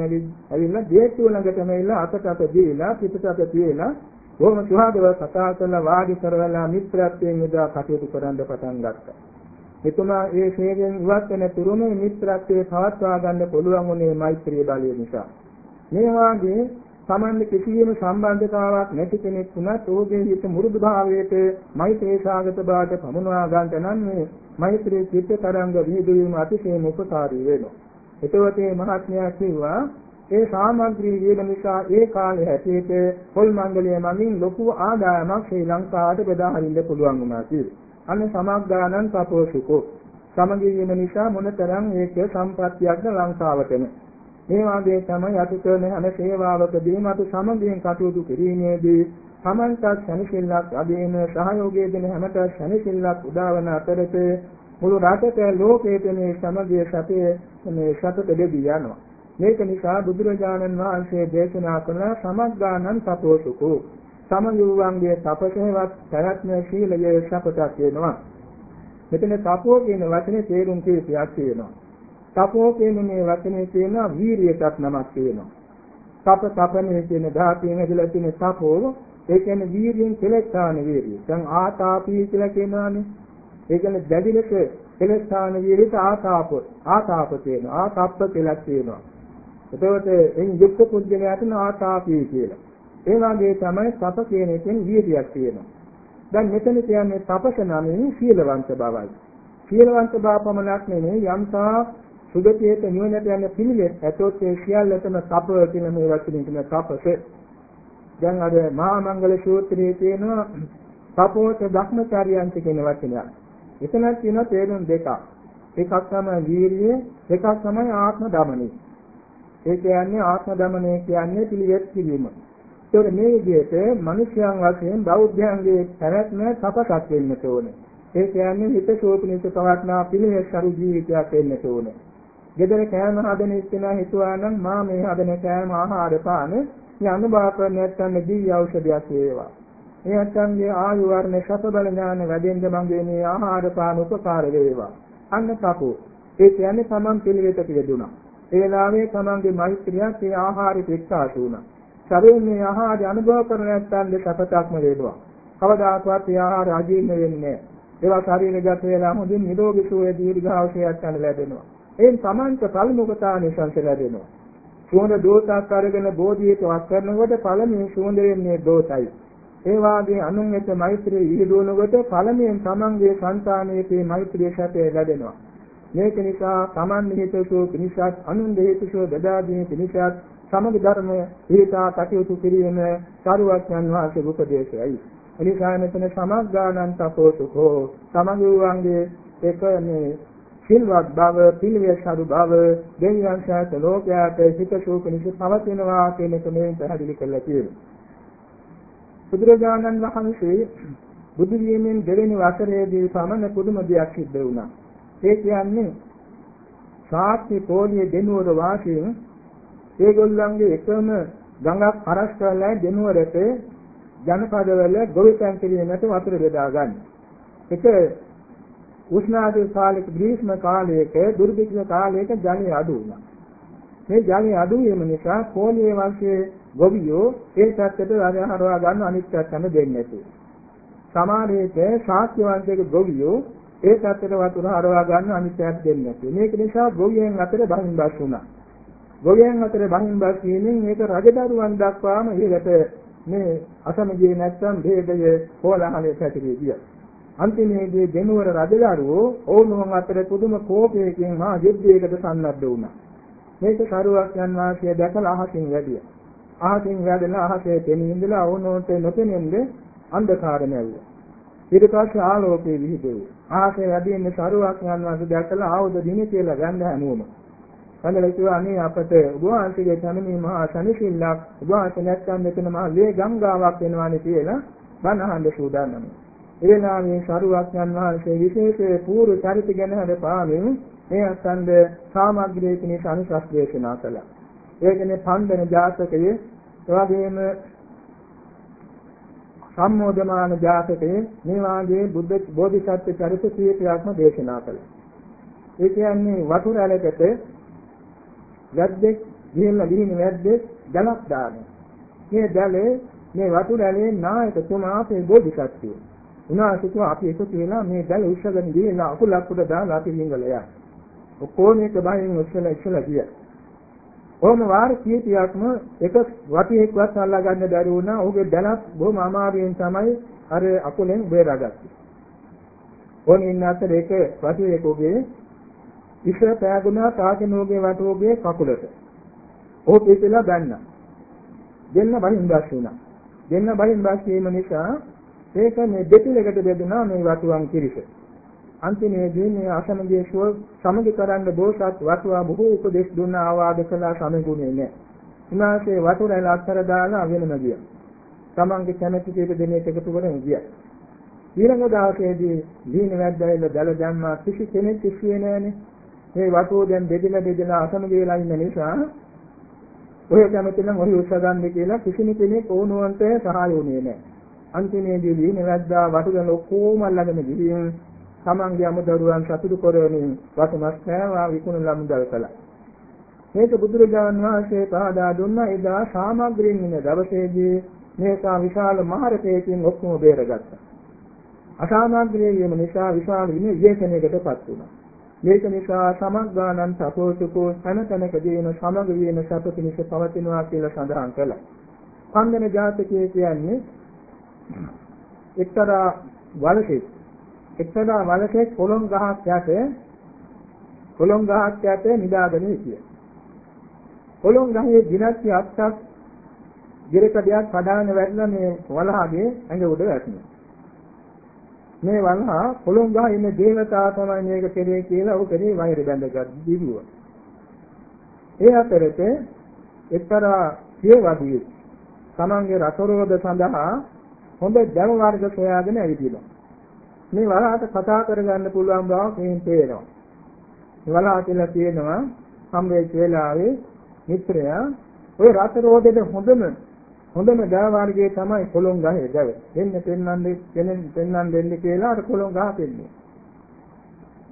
ඇවිල්ලා දේශුව ළඟටම ඇවිල්ලා අතට අත දීලා පිටට අත තියලා බොහොම සුහදව කතා කරලා වාඩි කරවලා මිත්‍රත්වයෙන් යොදා කටයුතු කරන්න පටන් ගත්තා. එතුමා ඒ ශේයෙන් ඉවත් වෙන තුරුම මිත්‍රත්වයේ පවත්වා ගන්න පුළුවන් උනේ මෛත්‍රී බලය නිසා. මේ වාගේ සමන්ද කිසියම් සම්බන්ධතාවක් නැති කෙනෙක් වුණත් ඔහුගේ හිත මුරුදු භාවයට මෛත්‍රී සාගත බවට පමුණවා ගන්නට නම් මේ මෛත්‍රී චිත්ත තරංග විහිදුවීම අතිශයින් උපකාරී වෙනවා. එතකොට මේ මහත්මයා කිව්වා ඒ සාමග්‍රී වේද නිසා ඒ කාලේ හැටියට පොල් මණ්ඩලයේ මගින් ලොකු ආදායමක් ශ්‍රී ලංකාවට බෙදා හරින්න පුළුවන් වුණා කියලා. අන්න සමග්ගානන් තපෝසුකෝ. සමගී වීම නිසා මොනතරම් ඒක සම්ප්‍රත්‍යයක්ද ලංකාවටම. මේ වාගේ තමයි අතු කරන හැම සේවාවකදීම අතු සමගියෙන් කටයුතු කිරීමේදී සමන්තත් ශනිසිල්ලක් අධීන සහයෝගයේ දෙන හැමත ශනිසිල්ලක් උදාවන අතරතේ මුළු රටට ලෝකයේ මේ සමගිය සැපේ මේ සතුට දෙවි යනවා. මේක නිසා බුදුරජාණන් වහන්සේ දේශනා කළ සමග්ගානන් තපෝසුකෝ සමයුවන්ගේ තපසේවත් පැවැත්ම සීලයේ සපතක් වෙනවා. මෙතන තපෝ කියන වචනේ තේරුම් කීපයක් තියෙනවා. තපෝ කියන මේ වචනේ තියෙනවා වීරියටත් නමක් තියෙනවා. තප තපනේ කියන ධාතුවෙන් ඇදලා තියෙන තපෝ ඒ කියන්නේ වීරියෙන් කෙලස්ථාන වීරිය. දැන් ආතාපී කියලා කියනවානේ. ඒ කියන්නේ දැඩි ලෙස කෙලස්ථාන වීරියට ආතාප ආතාප තියෙනවා. ආතප්ප කියලා තියෙනවා. එතකොට එයින් යුක්ත පුද්ගලයාට ආතාපී කියලා. ඒ වගේ තමයි තප කියන එකෙන් වීර්යයක් තියෙනවා. දැන් මෙතන කියන්නේ තපස නමින් සීලවන්ත බවයි. සීලවන්ත බව පමණක් නෙමෙයි යම්තා සුගතියට නිවනට යන පිළිවෙත් ඇතොත් ඒ සියල්ලටම තප කියන මේ වචනේ කියන තපස. දැන් අර මහා මංගල සූත්‍රයේ තියෙනවා තපෝත ධක්මචාරියන්ත කියන වචනයක්. එතනක් තියෙනවා තේරුම් දෙකක්. එකක් තමයි වීරිය, එකක් තමයි ආත්ම දමනය. ඒ කියන්නේ ආත්ම දමනය කියන්නේ පිළිවෙත් කිරීම. ඒකට මේ විදිහට මිනිස්යන් වශයෙන් බෞද්ධයන්ගේ පැවැත්ම තපසක් වෙන්න ඕනේ. ඒ කියන්නේ හිත ශෝපනිත පවත්නා පිළිවෙත් සරු ජීවිතයක් වෙන්න ඕනේ. ගෙදර කෑම හදන ඉස්සෙනා හිතුවා නම් මා මේ හදන කෑම ආහාර පාන මේ අනුභව කර නැත්නම් දිව්‍ය ඖෂධයක් වේවා. මේ නැත්නම්ගේ ආයු වර්ණ සත බල ඥාන වැඩෙන්න මගේ මේ ආහාර පාන උපකාර වේවා. අන්න තපෝ. ඒ කියන්නේ තමන් පිළිවෙතට යෙදුණා. ඒ වෙලාවේ තමන්ගේ මෛත්‍රියක් ඒ ආහාරෙට එක්කාසු වුණා. ශරීරයේ මේ ආහාරය අනුභව කර නැත්නම් සපතක්ම වේදවා. කවදාකවත් ඒ ආහාර අජීර්ණ වෙන්නේ නැහැ. ඒවා ශරීරගත වෙලා හොඳින් නිරෝගී සුවය දීර්ඝායුෂයක් ගන්න ලැබෙනවා. එයින් සමාන්ත පරිමුඛතානේ සංස ලැබෙනවා. සුවඳ දෝසක් අරගෙන බෝධියට වත් කරනකොට පළමුවෙන් සුවඳ වෙන්නේ දෝසයි. ඒ වාගේ අනුන් වෙත මෛත්‍රිය ඉහිදුවනකොට පළමුවෙන් තමන්ගේ సంతානයේ මෛත්‍රිය සැපය ලැබෙනවා. මේක නිසා තමන් හේතුසෝ පිණිසත් අනුන් හේතුසෝ බෙදා දීම පිණිසත් සමග ධර්ම හේතා කටයුතු කිරීම සාරුවත්යන් වාසේ උපදේශයයි. එනිසා මෙතන සමග්ගානන් තපෝසුකෝ සමග වූවන්ගේ එක මේ සිල්වත් බව පිළිවෙත් සරු බව දෙවියන් සහිත ලෝකයාට හිත සූපනිස පවතිනවා කියන එක මේ පැහැදිලි කරලා තියෙනවා. බුදුරජාණන් වහන්සේ බුදු වීමෙන් දෙවෙනි වසරේදී පමණ පුදුම දෙයක් සිද්ධ වුණා. ඒ කියන්නේ සාක්ෂි පොලිය දෙනුවර වාසීන් ඒගොල්ලන්ගේ එකම ගඟක් අරස් කරලා දෙනුවරට ජනපදවල ගොවිතැන් කිරීමට වතුර බෙදා ගන්න. ඒක උෂ්ණාදී කාලයක ග්‍රීෂ්ම කාලයක දුර්භික්ෂ කාලයක ජලය අඩු වුණා. මේ ජලය අඩු වීම නිසා පොලියේ වංශයේ ගොවියෝ ඒ පැත්තට හරවා ගන්න අනිත් පැත්තම දෙන්නේ නැති. සමහර විට ශාක්‍ය වංශයේ ගොවියෝ ඒ පැත්තට වතුර හරවා ගන්න අනිත් පැත්ත දෙන්නේ නැති. මේක නිසා ගොවියන් අතර බහින් බස් වුණා. ගොවියන් අතර බහින් බස් වීමෙන් මේක රජදරුවන් දක්වාම ඉහළට මේ අසමගිය නැත්තම් ભેදය හොලහලේ පැතිරී ගියා. අන්තිමේදී දෙනුවර රජදරුවෝ ඕනෝන් අතර පුදුම කෝපයකින් මා යුද්ධයකට සන්නද්ධ වුණා. මේක කරුවක් යන වාසිය දැකලා අහසින් වැඩියා. අහසින් වැඩලා අහසේ තෙමින් ඉඳලා ඕනෝන්ට නොපෙනෙන්නේ අන්ධකාරය නැවුවා. ඊට පස්සේ ආලෝකයේ විහිදුවේ. ආසේ වැඩින්නේ කරුවක් යන වාසිය දැකලා ආවුද දිනේ කියලා ගන්න හැමෝම. කඳල කිව්වා අනේ අපට උභාන්තිගේ තනමේ මහා සනිසිල්ලක් උභාන්ත නැත්නම් මෙතන මහා ලේ ගංගාවක් වෙනවානේ කියලා බණ අහන්න සූදානම්. එවනාමේ සරුවක්යන් වහන්සේ විශේෂ පූර්ව චරිත ගැන හදපාමින් මේ අසන්ද සාමග්‍රී කෙනෙක් අනුශාස දේශනා කළා. ඒ කියන්නේ පන්දන ජාතකයේ එවැගේම සම්මෝධමාන ජාතකයේ මේ වාගේ බුද්ධ බෝධිසත්ව චරිත කීපයක්ම දේශනා කළා. ඒ කියන්නේ වතුර ඇලකට වැද්දෙක් ගිහිල්ලා ගිහින් වැද්දෙක් ජලක් දානවා. මේ ජලේ මේ වතුර ඇලේ නායකතුමා අපේ බෝධිසත්වය. උනාසික අපි එකතු වෙලා මේ දැල උස්සගෙන ගිහිල්ලා අකුලක් උඩ දාලා අපි හිංගල යනවා. ඔක්කොම එක බයෙන් උස්සලා ඉස්සලා ගියා. ඕම වාර කීපයක්ම එක වටියෙක්වත් අල්ලා ගන්න බැරි වුණා. ඔහුගේ දැලක් බොහොම අමාරුවෙන් තමයි අර අකුලෙන් බේරාගත්තේ. ඕන ඉන්න අතර එක වතුරේකෝගේ ඉස්ස පෑගුණා තාජනෝගේ වටෝගේ කකුලට. ඔහු පිටිලා බැන්නා. දෙන්න බලින් බස් වුණා. දෙන්න බලින් බස් වීම නිසා ඒක මේ දෙපිලකට බෙදුණා මේ වතුවන් කිරිස. අන්තිමේදී මේ අසමගිය ශෝල් සමගි කරන්න බෝසත් වතුවා බොහෝ උපදෙස් දුන්න ආවාද කළා සමගුණේ නැහැ. උන්වහන්සේ වතුරේ ලත්තර දාලා වෙනම ගියා. තමන්ගේ කැමැති කීප දෙනෙක් එකතු කරගෙන ගියා. ඊළඟ දවසේදී දීන වැද්දායිල දල දැම්මා කිසි කෙනෙක් කිසියේ නැහනේ. මේ වතුර දැන් බෙදලා බෙදලා අසමගි වෙලා ඉන්න නිසා ඔය කැමති නම් ඔහි උස්සගන්න කියලා කිසිම කෙනෙක් ඕනෝන්ට සහාය වුණේ නැහැ. අන්තිමේදී දීන වැද්දා වතුරෙන් ඔක්කොම ළඟම ගිහින් තමන්ගේ අමුදරුවන් සතුටු කරවමින් වතුමස් කෑවා විකුණලා මුදල් කළා. මේක බුදුරජාණන් වහන්සේ පහදා දුන්නා එදා සාමග්‍රීන් ඉන්න දවසේදී මේක විශාල මහරතේකින් ඔක්කොම බේරගත්තා. අසාමග්‍රී වීම නිසා විශාල විනයයකටපත් වුණා. මේක නිසා සමග්ගානන් සපෝසුකෝ සනතනකදීන සමග වීම සප පිණිස පවතිනවා කියලා සඳහන් කළා. ස්පන්දන ජාතකයේ කියන්නේ එක්තරා වලකෙක් එක්තරා වලකෙක් කොළොන් ගහක් යට කොළොන් ගහක් යට නිදාගෙන හිටියා. කොළොන් ගහේ දිනක් අත්තක් ගිරකඩයක් කඩාගෙන වැටලා මේ වලහාගේ ඇඟ උඩ වැටුණා. මේ වල්හා පොළොන් ගහ ඉන්න දේවතා තමයි මේක කෙරේ කියලා ඔහු කෙරේ වෛර බැඳගත් දිවිව. ඒ අතරත එක්තරා සියවදී තමන්ගේ රසරෝධ සඳහා හොඳ දැව වර්ග සොයාගෙන ඇවිදිනවා. මේ වලහාට කතා කරගන්න පුළුවන් බව මෙයින් පේනවා. මේ වලහා කියලා කියනවා සම්වේච වේලාවේ මිත්‍රයා ඔය රසරෝධයේ හොඳම හොඳම දා වර්ගයේ තමයි කොළොන් ගහේ දැව. දෙන්න පෙන්වන්නේ දෙන්න පෙන්වන්න දෙන්න කියලා අර කොළොන් ගහ පෙන්නේ.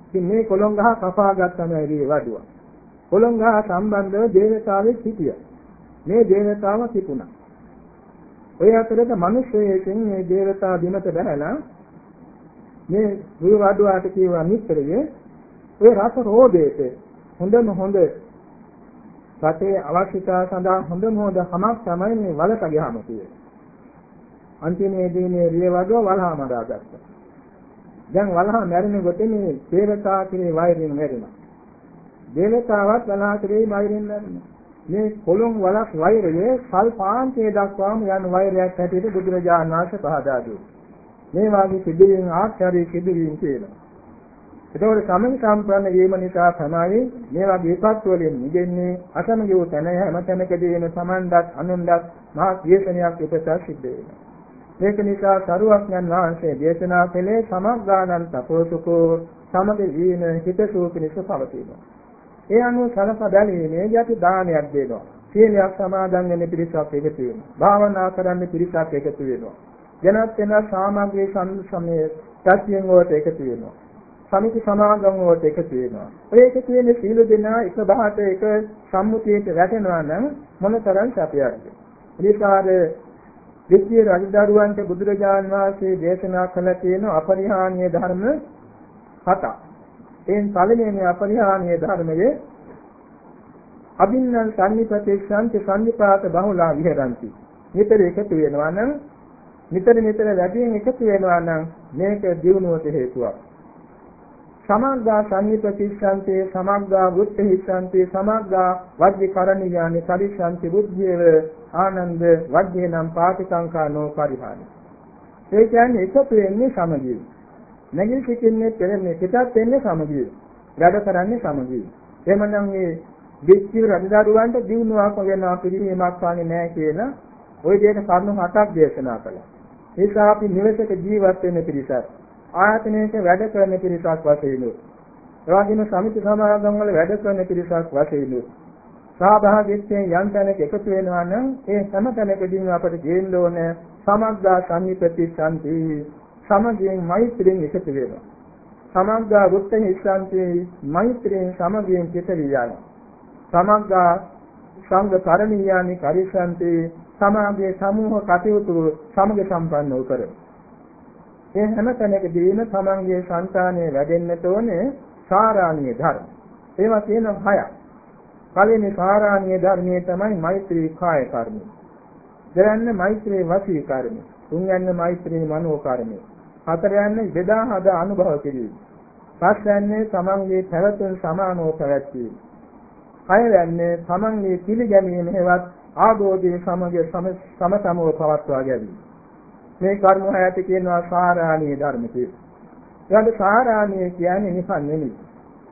ඉතින් මේ කොළොන් ගහ කපා ගත්තම එළියේ වඩුවා. කොළොන් ගහ සම්බන්ධව දේවතාවෙක් හිටියා. මේ දේවතාව තිබුණා. ඔය අතරේ මිනිස්සෙකින් මේ දේවතා දිනට බැලලා මේ ගුරු වඩුවාට කියවා මිත්‍රයේ ඔය රස රෝධේට හොඳම හොඳ රටේ අවශ්‍යතාව සඳහා හොඳම හොඳ හමක් තමයි මේ වලට ගියාම තියෙන්නේ. අන්තිමේදී මේ රියවඩුව වලහා මරාගත්තා. දැන් වලහා මැරෙනකොට මේ දේවතා කිනේ වෛරයෙන් මැරෙනවා. දේවතාවත් වලහා කිනේ වෛරයෙන් මැරෙනවා. මේ කොළොන් වලක් වෛරයේ සල්පාන්තයේ දක්වාම යන වෛරයක් හැටියට බුදුරජාණන් වහන්සේ පහදා දුන්නා. මේ වාගේ සිදුවීම් ආශ්චර්ය සිදුවීම් කියනවා. ඒතකොට සමන සම්පන්න වීම නිසා තමයි මේ වගේ විපත් වලින් නිදෙන්නේ අසමගිය තැන හැම තැනකදී වෙන සමන්දත් අනුන්දත් මහා කීර්තනයක් උපත සිද්ධ වෙනවා. මේක නිසා සරුවක්ඥන් වහන්සේ දේශනා කළේ සමග්ගානන් තපෝසුකෝ සමග වීම හිතසුව පිණිස පවතිනවා. ඒ අනුව සලක බැලීමේ යටි දානයක් දෙනවා. සීලයක් සමාදන් වෙන පිරිසක් එකතු වෙනවා. භාවනා කරන්න පිරිසක් එකතු වෙනවා. ජනත් වෙන සාමග්‍රී සම්සමයේ සත්‍යයෙන් වලට එකතු වෙනවා. සමිති සමාගම් වලට එකතු වෙනවා. ඔය එකතු වෙන සීල දෙනා එක බහට එක සම්මුතියට වැටෙනවා නම් මොනතරම් සැපයක්ද? ඉනිසාර විද්‍ය රජදරුවන්ට බුදුරජාන් වහන්සේ දේශනා කළ තියෙන අපරිහානීය ධර්ම හතක්. එයින් පළවෙනි අපරිහානීය ධර්මයේ අභින්නං සම්නිපතේක්ෂාන්ති සම්නිපාත බහුලා විහෙරಂತಿ. නිතර එකතු වෙනවා නම් නිතර නිතර වැඩියෙන් එකතු වෙනවා නම් මේක දියුණුවට හේතුවක්. සමග්ගා සංහිපතිස්සන්තේ සමග්ගා වෘත්ත හිස්සන්තේ සමග්ගා වජ්ජ කරණියානි පරිස්සන්ති බුද්ධියව ආනන්ද වජ්ජේ නම් පාටිකංකා නෝ පරිහානි. ඒ කියන්නේ එකතු වෙන්නේ සමගිය. නැගිල් සිටින්නේ පෙරන්නේ පිටත් වෙන්නේ සමගිය. වැඩ කරන්නේ සමගිය. එහෙමනම් මේ දෙච්චි රජදරුවන්ට දිනුවාක් වෙනවා පිළිමයක් පාන්නේ නැහැ කියන ওই දෙයක කරුණු හතක් දේශනා කළා. ඒක අපි නිවසක ජීවත් වෙන පිරිසක්. ආයතනයක වැඩ කරන පිරිසක් වශයෙන් එවාගේම සමිති සමාගම් වල වැඩ කරන පිරිසක් වශයෙන් සහභාගීත්වයෙන් යම් තැනක එකතු වෙනවා නම් ඒ හැම තැනකදීම අපට ගේන්න ඕන සමග්ගා සම්නිපති ශාන්ති සමගියෙන් මෛත්‍රියෙන් එකතු වෙනවා. සමග්ගා වෘත්ත හිස්සන්ති මෛත්‍රියෙන් සමගියෙන් පිටවියන සමග්ගා සංඝ කරණීයානි කරිසන්ති සමාගයේ සමූහ කටයුතු සමග සම්පන්නව කරනවා ඒ හැම තැනකදීම තමන්ගේ సంతානය වැඩෙන්නට ඕනේ සාරාණීය ධර්ම. ඒවා තියෙනවා හයක්. පළවෙනි සාරාණීය ධර්මයේ තමයි මෛත්‍රී කාය කර්මය. දෙවැන්න මෛත්‍රී වචී කර්මය. තුන්වැන්න මෛත්‍රී මනෝ කර්මය. හතර යන්නේ බෙදා හදා අනුභව කිරීම. පස් යන්නේ තමන්ගේ පැවතුම් සමානව පැවැත්වීම. කය යන්නේ තමන්ගේ පිළිගැනීම හේවත් ආභෝධයේ සමග සමතමව පවත්වා ගැනීම. මේ කර්ම හයත කියනවා සාරාණීය ධර්ම කියලා. ඊට සාරාණීය කියන්නේ නිකන් නෙමෙයි.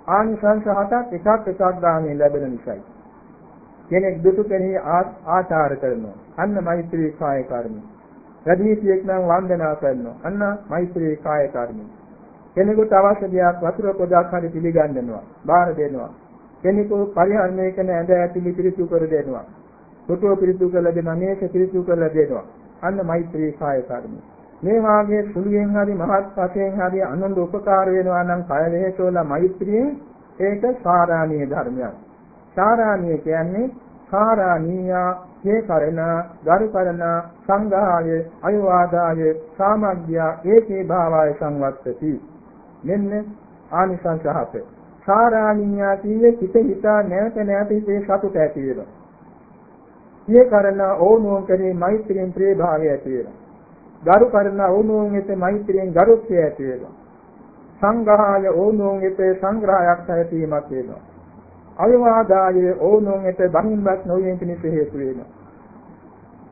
ආනිසංස හතක් එකක් එකක් ගානේ ලැබෙන නිසායි. කෙනෙක් දුටු කෙනෙහි ආචාර කරනවා. අන්න මෛත්‍රී කාය කර්මය. වැඩිහිටියෙක් නම් වන්දනා කරනවා. අන්න මෛත්‍රී කාය කර්මය. කෙනෙකුට අවශ්‍ය දෙයක් වතුර පොදක් හරි පිළිගන්නවා. බාර දෙනවා. කෙනෙකු පරිහරණය කරන ඇඳ ඇතුළු පිරිසු කර දෙනවා. සොටුව පිරිසු කරලා දෙනවා. මේක පිරිසු කරලා දෙනවා. අන්න මෛත්‍රී කාය කර්මය. මේ වාගේ සුළුයෙන් හරි මහත් වශයෙන් හරි අනුන්ට උපකාර වෙනවා නම් කය වේසෝලා මෛත්‍රියෙන් ඒක සාරාණීය ධර්මයක්. සාරාණීය කියන්නේ සාරාණීය හේ කරන, ගරු කරන, සංඝාය, අයවාදාය, සාමග්ගය, ඒකේ භාවය සංවත්තති. මෙන්න ආනිසංස හත. සාරාණීය කියන්නේ හිත හිතා නැවත නැවත හිතේ සතුට ඇති වෙනවා. සිය කරන ඕනෝන් කරේ මෛත්‍රියෙන් ප්‍රේ භාවය ඇති වෙනවා. ගරු කරන ඕනෝන් වෙත මෛත්‍රියෙන් ගරුත්වය ඇති වෙනවා. සංඝාය ඕනෝන් වෙත සංග්‍රහයක් ඇතිවීමක් වෙනවා. අවිවාදාය ඕනෝන් වෙත බහින්වත් නොවීම පිණිස හේතු වෙනවා.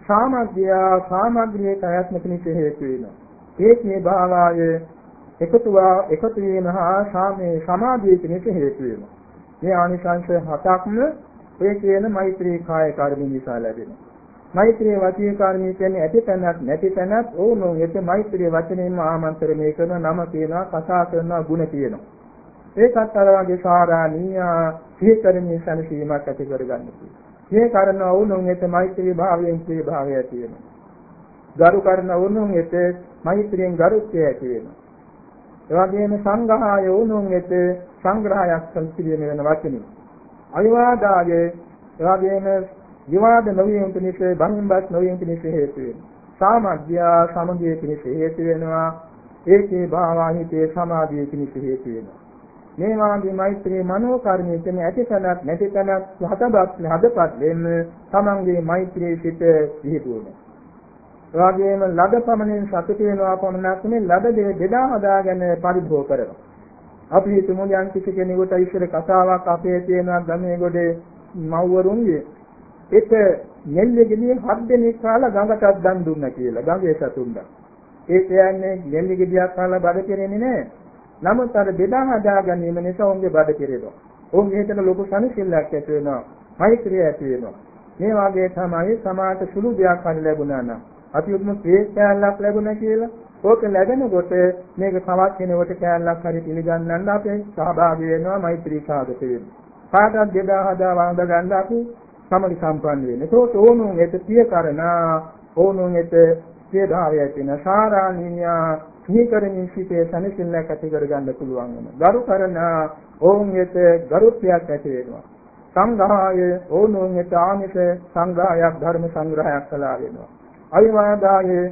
සාමග්ගය සාමග්ගයේ ප්‍රයත්න පිණිස හේතු වෙනවා. ඒකේ භාවය එකතුවා එකතු වීම හා සාමේ සමාධිය පිණිස හේතු වෙනවා. මේ ආනිසංශ හතක්ම ඔය කියන මෛත්‍රී කාය කර්ම නිසා ලැබෙනවා. මෛත්‍රී වචී කර්මී කියන්නේ ඇති තැනක් නැති තැනක් ඕනෝ එත මෛත්‍රී වචනයෙන්ම ආමන්ත්‍රණය කරන නම කියනවා කතා කරනවා ಗುಣ කියනවා. ඒකත් අර වගේ සාරාණීය සිහි කරමින් සනසීමක් ඇති කරගන්න පුළුවන් මේ කරන ඕනෝ එත මෛත්‍රී භාවයෙන් ප්‍රේ භාවය ඇති වෙනවා. ගරු කරන ඕනෝ එත මෛත්‍රියෙන් ගරුත්වය ඇති වෙනවා. එවැගේම සංඝාය ඕනෝ එත සංග්‍රහයක් සංසිඳන වෙන වචනේ. අවිවාදාය එවැගේම විවාද නොවීම පිණිස බහින්බස් නොවීම පිණිස හේතු වෙනවා. සාමග්ග්‍යා සමගිය පිණිස හේතු වෙනවා. ඒකේ භාවාහිතේ සමාධිය පිණිස හේතු වෙනවා. මේ වාගේ මෛත්‍රී මනෝ කර්මයේ තියෙන ඇතිතනක් නැතිතනක් හතබත් හදපත් වෙන්න තමන්ගේ මෛත්‍රී සිත පිහිටුවන. එවාගෙම ලද පමණින් සතුට වෙනවා පමණක් නෙමෙයි ලද දේ බෙදා හදාගෙන පරිභෝග කරනවා. අපි හිතමු යම් කිසි කෙනෙකුට ඉස්සර කතාවක් අපේ තියෙනවා ගමේ ගොඩේ මව්වරුන්ගේ ඒක නෙල්ලෙගෙඩිය හත් දෙනෙක් කාලා ගඟටත් දන් දුන්නා කියලා ගඟේ සතුන්ට. ඒ කියන්නේ නෙල්ලි ගෙඩියක් කාලා බඩ කෙරෙන්නේ නැහැ. නමුත් අර බෙදා හදා ගැනීම නිසා ඔවුන්ගේ බඩ කෙරෙනවා. ඔවුන් හිතන ලොකු සනසිල්ලක් ඇති වෙනවා. මෛත්‍රිය ඇති වෙනවා. මේ වාගේ තමයි සමාජ සුළු දෙයක් හරි ලැබුණා නම් අපි උතුම් ශ්‍රේෂ්ඨයක් ලැබුණා කියලා ඕක ලැබෙනකොට මේක තවත් කෙනෙකුට කැලලක් හරි පිළිගන්නන්න අපි සහභාගී වෙනවා මෛත්‍රී සාගත වෙනවා. කාටවත් බෙදා හදා වන්ද ගන්න අපි සමගි සම්පන්න වෙන්නේ. ඒකෝට ඕනුන් එත පිය කරනා ඕනුන් එත සියදාවය තියෙන සාරාණීය සිහිකරමින් සිටේ සනසිල්ලක් ඇති කරගන්න පුළුවන් වෙනවා. ගරු කරන ඕන් එත ගරුත්වයක් ඇති වෙනවා. සංඝාය ඕනුන් එත ආමිත සංඝායක් ධර්ම සංග්‍රහයක් කළා වෙනවා. අවිවාදාය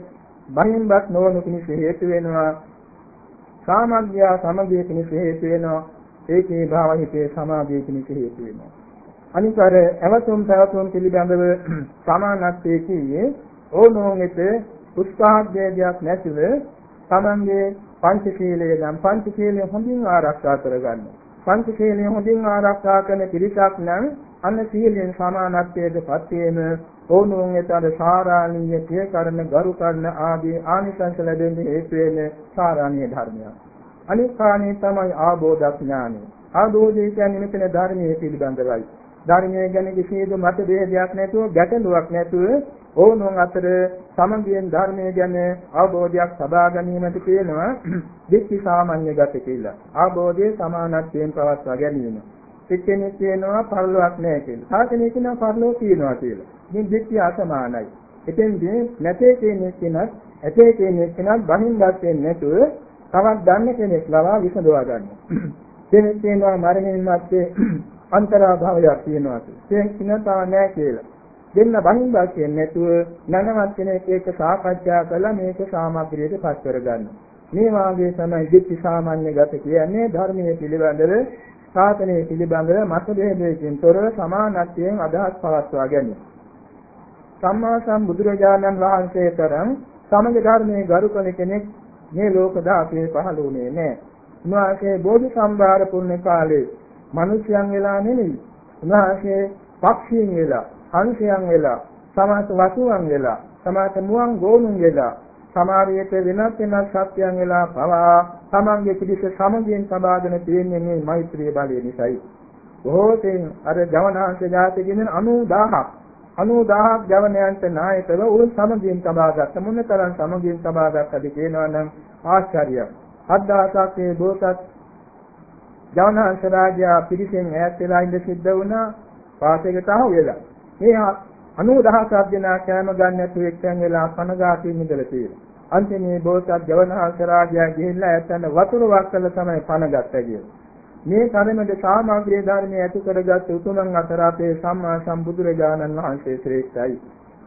බහින්වත් නොවනු පිණිස හේතු වෙනවා. සාමග්ගය සමගිය පිණිස හේතු වෙනවා. ඒකේ භාවිතේ සමාධිය පිණිස හේතු වෙනවා. අනික අර ඇවතුම් පැවතුම් පිළිබඳව *clears throat* සමානත්වයේ කියේ ඕනෝන්ෙත උත්සාහයේදයක් නැතිව තමන්ගේ පංචශීලයේ නම් පංචශීලය හොඳින් ආරක්ෂා කරගන්න. පංචශීලය හොඳින් ආරක්ෂා කරන පිරිසක් නම් අන්න සීලෙන් සමානත්වයටපත් වීම ඕනෝන්ෙත අර සාරාණීය කිය කරන ගරු කරන ආදී ආනිසංස ලැබෙන්නේ හේතු වෙන සාරාණීය ධර්මයක්. අනිත් කාණේ තමයි ආબોධ ඥානය. ආબોධය කියන්නේ මෙතන ධර්මයේ පිළිබඳවයි. ධර්මයේ ගැන කිසිදු මතභේදයක් නැතුව ගැටලුවක් නැතුව ඕනෝන් අතර සමගියෙන් ධර්මයේ ගැන අවබෝධයක් සබා ගැනීමට කියනවා *clears throat* දික්ටි සාමාන්‍ය ගත කියලා. අවබෝධයේ සමානත්වයෙන් පවත්වා ගැනීම. එක්කෙනෙක් කියනවා පරලොවක් නැහැ කියලා. සාකෙනෙක් කියනවා පරලොව තියෙනවා කියලා. ඉතින් දික්ටි අසමානයි. එතෙන්දී නැතේ කෙනෙක් කෙනත් ඇතේ කෙනෙක් කෙනත් බහින්වත් වෙන්නේ නැතුව තවත් දන්න කෙනෙක් ලවා විසඳවා ගන්නවා. කෙනෙක් කියනවා මරණින් මත්තේ අන්තරාභාවයක් තියෙනවා කියලා. ඒක කිනතා නැහැ කියලා. දෙන්න බහින් වාක්‍යයෙන් නැතුව නනවත් කෙනෙක් ඒක සාකච්ඡා කරලා මේක සාමග්‍රියට පස් කරගන්න. මේ වාගේ තමයි දිට්ඨි සාමාන්‍ය ගත කියන්නේ ධර්මයේ පිළිබඳව සාසනයේ පිළිබඳව මතභේදයකින් තොරව සමානත්වයෙන් අදහස් පවත්වා ගැනීම. සම්මා සම්බුදුරජාණන් වහන්සේ තරම් සමග ධර්මයේ ගරු කළ කෙනෙක් මේ ලෝක ධාතුවේ පහළ වුණේ නැහැ. උන්වහන්සේ බෝධි සම්භාර පුණ්‍ය කාලේ මිනිසයන් වෙලා නෙමෙයි. උන්වහන්සේ පක්ෂීන් වෙලා, හංසයන් වෙලා, සමාත වසුන් වෙලා, සමාත මුවන් ගෝනුන් වෙලා, සමාරියට වෙනත් වෙනත් සත්‍යයන් වෙලා පවා තමන්ගේ පිළිස සමගියෙන් සබාගෙන තියෙන්නේ මේ මෛත්‍රී බලය නිසායි. බොහෝ තෙන් අර ජවනාංශ ජාතිකින් 90000ක් 90000ක් ජවනයන්ට නායකව උන් සමගියෙන් සබාගත්ත මොනතරම් සමගියෙන් සබාගත්තද කියනවා නම් ආශ්චර්යයි. 7000ක් මේ බෝසත් ජවනාංශ රාජයා පිරිසෙන් ඈත් වෙලා ඉඳ සිද්ධ වුණා පාසයකට අහු වෙලා. මේ 90000ක් දෙනා කෑම ගන්න නැතුව එක්තැන් වෙලා කනගාටුවෙන් ඉඳලා තියෙනවා. අන්තිමේ බෝසත් ජවනාංශ රාජයා ගිහිල්ලා ඇත්තන වතුර වක්කල තමයි පණ ගත්තා කියලා. මේ තරමට සාමග්‍රී ධර්මයේ ඇති කරගත් උතුමන් අතර අපේ සම්මා සම්බුදුරජාණන් වහන්සේ ශ්‍රේෂ්ඨයි.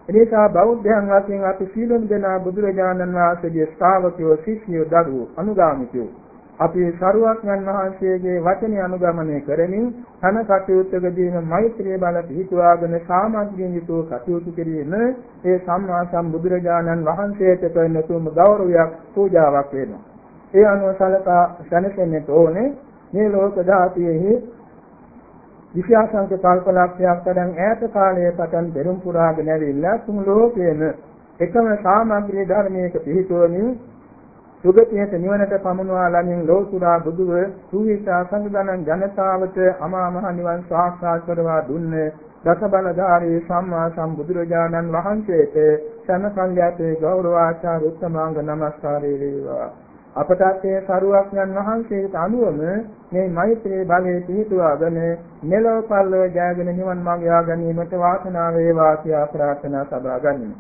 එනිසා බෞද්ධයන් වශයෙන් අපි සීලොන් දෙනා බුදුරජාණන් වහන්සේගේ ශ්‍රාවකයෝ ශිෂ්‍යයෝ දරුවෝ අනුගාමිකයෝ අපි සරුවක්ඥන් වහන්සේගේ වචනය අනුගමනය කරමින් තන කටයුත්තකදීම මෛත්‍රිය බල පිහිටුවාගෙන සාමග්‍රියෙන් යුතුව කටයුතු කිරීම ඒ සම්මා සම්බුදුරජාණන් වහන්සේට කරන තුම ගෞරවයක් පූජාවක් වෙනවා. ඒ අනුව සලකා සැනසෙන්නට ඕනේ මේ ලෝක ධාතුවේහි විශ්‍යාසංක කල්පලක්ෂයක් තරම් ඈත කාලයේ පටන් පෙරම් පුරාගෙන ඇවිල්ලා තුන් ලෝකයේම එකම සාමග්‍රී ධර්මයක පිහිටුවමින් සුගතියට නිවනට පමුණවා ලමින් ලෝතුරා බුදුව සූවිසා සංගදනන් ජනතාවට අමා මහ නිවන් සාක්ෂාත් කරවා දුන්නේ දසබලධාරී සම්මා සම්බුදුරජාණන් වහන්සේට සනසල්යතේ ගෞරවාචාර උත්තමාංග නමස්කාරය වේවා. අපටත් ඒ සරුවක්ඥන් වහන්සේට අනුවම මේ මෛත්‍රී බලයේ පිහිටුවාගෙන මෙලොව පරලොව ජයගෙන නිවන් මාර්ගය ගැනීමට වාසනාව වේවා කියා ප්‍රාර්ථනා සබා ගනිමු.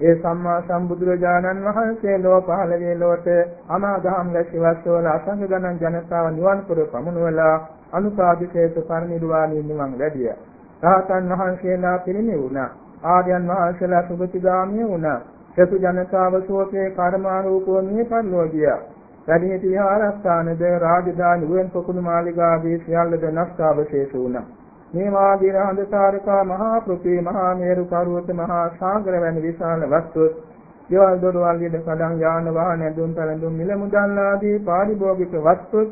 ඒ සම්මා සම්බුදුරජාණන් වහන්සේ ලෝ පහළ වේ ලොවට අමාදහම් ලැබිවස්සවල අසංග ගණන් ජනතාව නිවන් පුර පමුණුවලා අනුපාදිකේත පරිනිර්වාණය නිවන් ලැබියා. රහතන් වහන්සේලා පිරිනිවුණා. ආර්යයන් වහන්සේලා සුගතිගාමී වුණා. සතු ජනතාව සෝතේ කර්මාරූපෝ මේ පරිලෝ ගියා. වැඩිහිටි විහාරස්ථානද රාජධානි වන් පොකුණු මාලිගාවේ සියල්ලද නෂ්ටාවශේෂ වුණා. මේ වාදී රහඳසාරකා මහා පෘථිවි මහා මේරු පර්වත මහා සාගර වැනි විශාල වස්තු දේවල් දොරවල් ඊට කඩන් යාන වාහන ඇඳුම් පැළඳුම් මිල මුදල් ආදී පාරිභෝගික වස්තු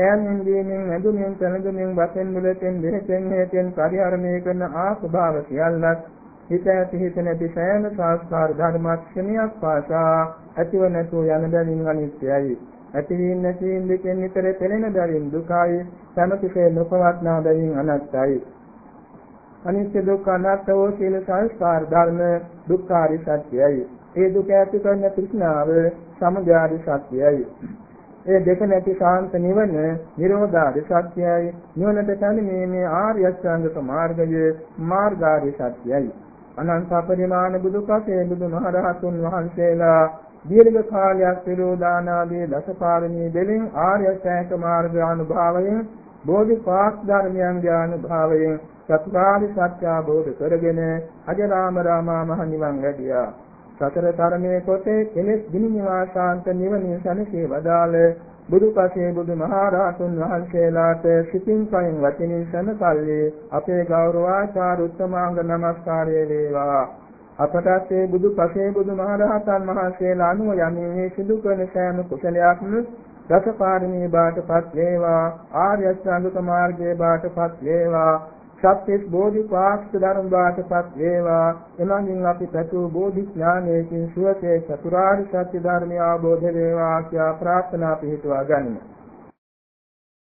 ඈමින් දීමින් ඇඳුමින් පැළඳුමින් වශයෙන් මුලෙන් දෙහෙතෙන් හේතෙන් පරිහරණය කරන ආ ස්වභාව සියල්ලක් හිත ඇති හිත නැති සෑම සංස්කාර ධර්මක්ෂණයක් පාසා ඇතිව නැතුව යන බැවින් අනිත්‍යයි. ඇතිවීම නැතිවීම දෙකෙන් නිතර පෙළෙන බැවින් දුකයි. සමතිසේ නොපවත්නා බැවින් අනත්තයි. අනිත්‍ය දුක්ඛ අනාත්ම වූ සීල සංස්කාර ධර්ම දුක්ඛාරි සත්‍යයි. ඒ දුක ඇති කරන තෘෂ්ණාව සමුදයාරි සත්‍යයි. ඒ දෙක නැති ශාන්ත නිවන නිරෝධාරි සත්‍යයි. නිවනට පැමිණීමේ ආර්ය අෂ්ටාංගික මාර්ගය මාර්ගාරි සත්‍යයි. අනන්ත පරිමාණ බුදු කසේ බුදුමහරහතුන් වහන්සේලා දීර්ඝ කාලයක් විරෝධානාදී දසපාරමී දෙලින් ආර්ය ශ්‍රේෂ්ඨ මාර්ග අනුභවයෙන් බෝධිපාක් ධර්මයන්ගේ අනුභවයෙන් චතුරාර්ය සත්‍ය අවබෝධ කරගෙන අජරාම රාමා මහ නිවන් ලැබියා සතර තරමේ කොටේ කෙලෙස් ගිනි නිවාසාන්ත නිවනින් සැනසී වදාළ බුදුපසේ බුදුමහරහතුන් වහන්සේලාට සිතින් කයින් වචනින් සනසල්ලි අපේ ගෞරවාචාර උත්තමාංග නමස්කාරය වේවා. අපටත් මේ බුදුපසේ බුදුමහරහතන් වහන්සේලා අනුව යන්නේ සිදු කරන සෑම කුසලයක්ම දසපාරමී බාටපත් වේවා. ආර්ය අෂ්ටාංගික මාර්ගයේ බාටපත් වේවා. සත්‍යස් බෝධිපාක්ෂ ධර්ම වාටපත් වේවා. එමඟින් අපි පැතු බෝධි ඥානයෙන් සුවසේ චතුරාර්ය සත්‍ය ධර්මය අවබෝධ වේවා කියා ප්‍රාර්ථනා පිහිටුවා ගනිමු.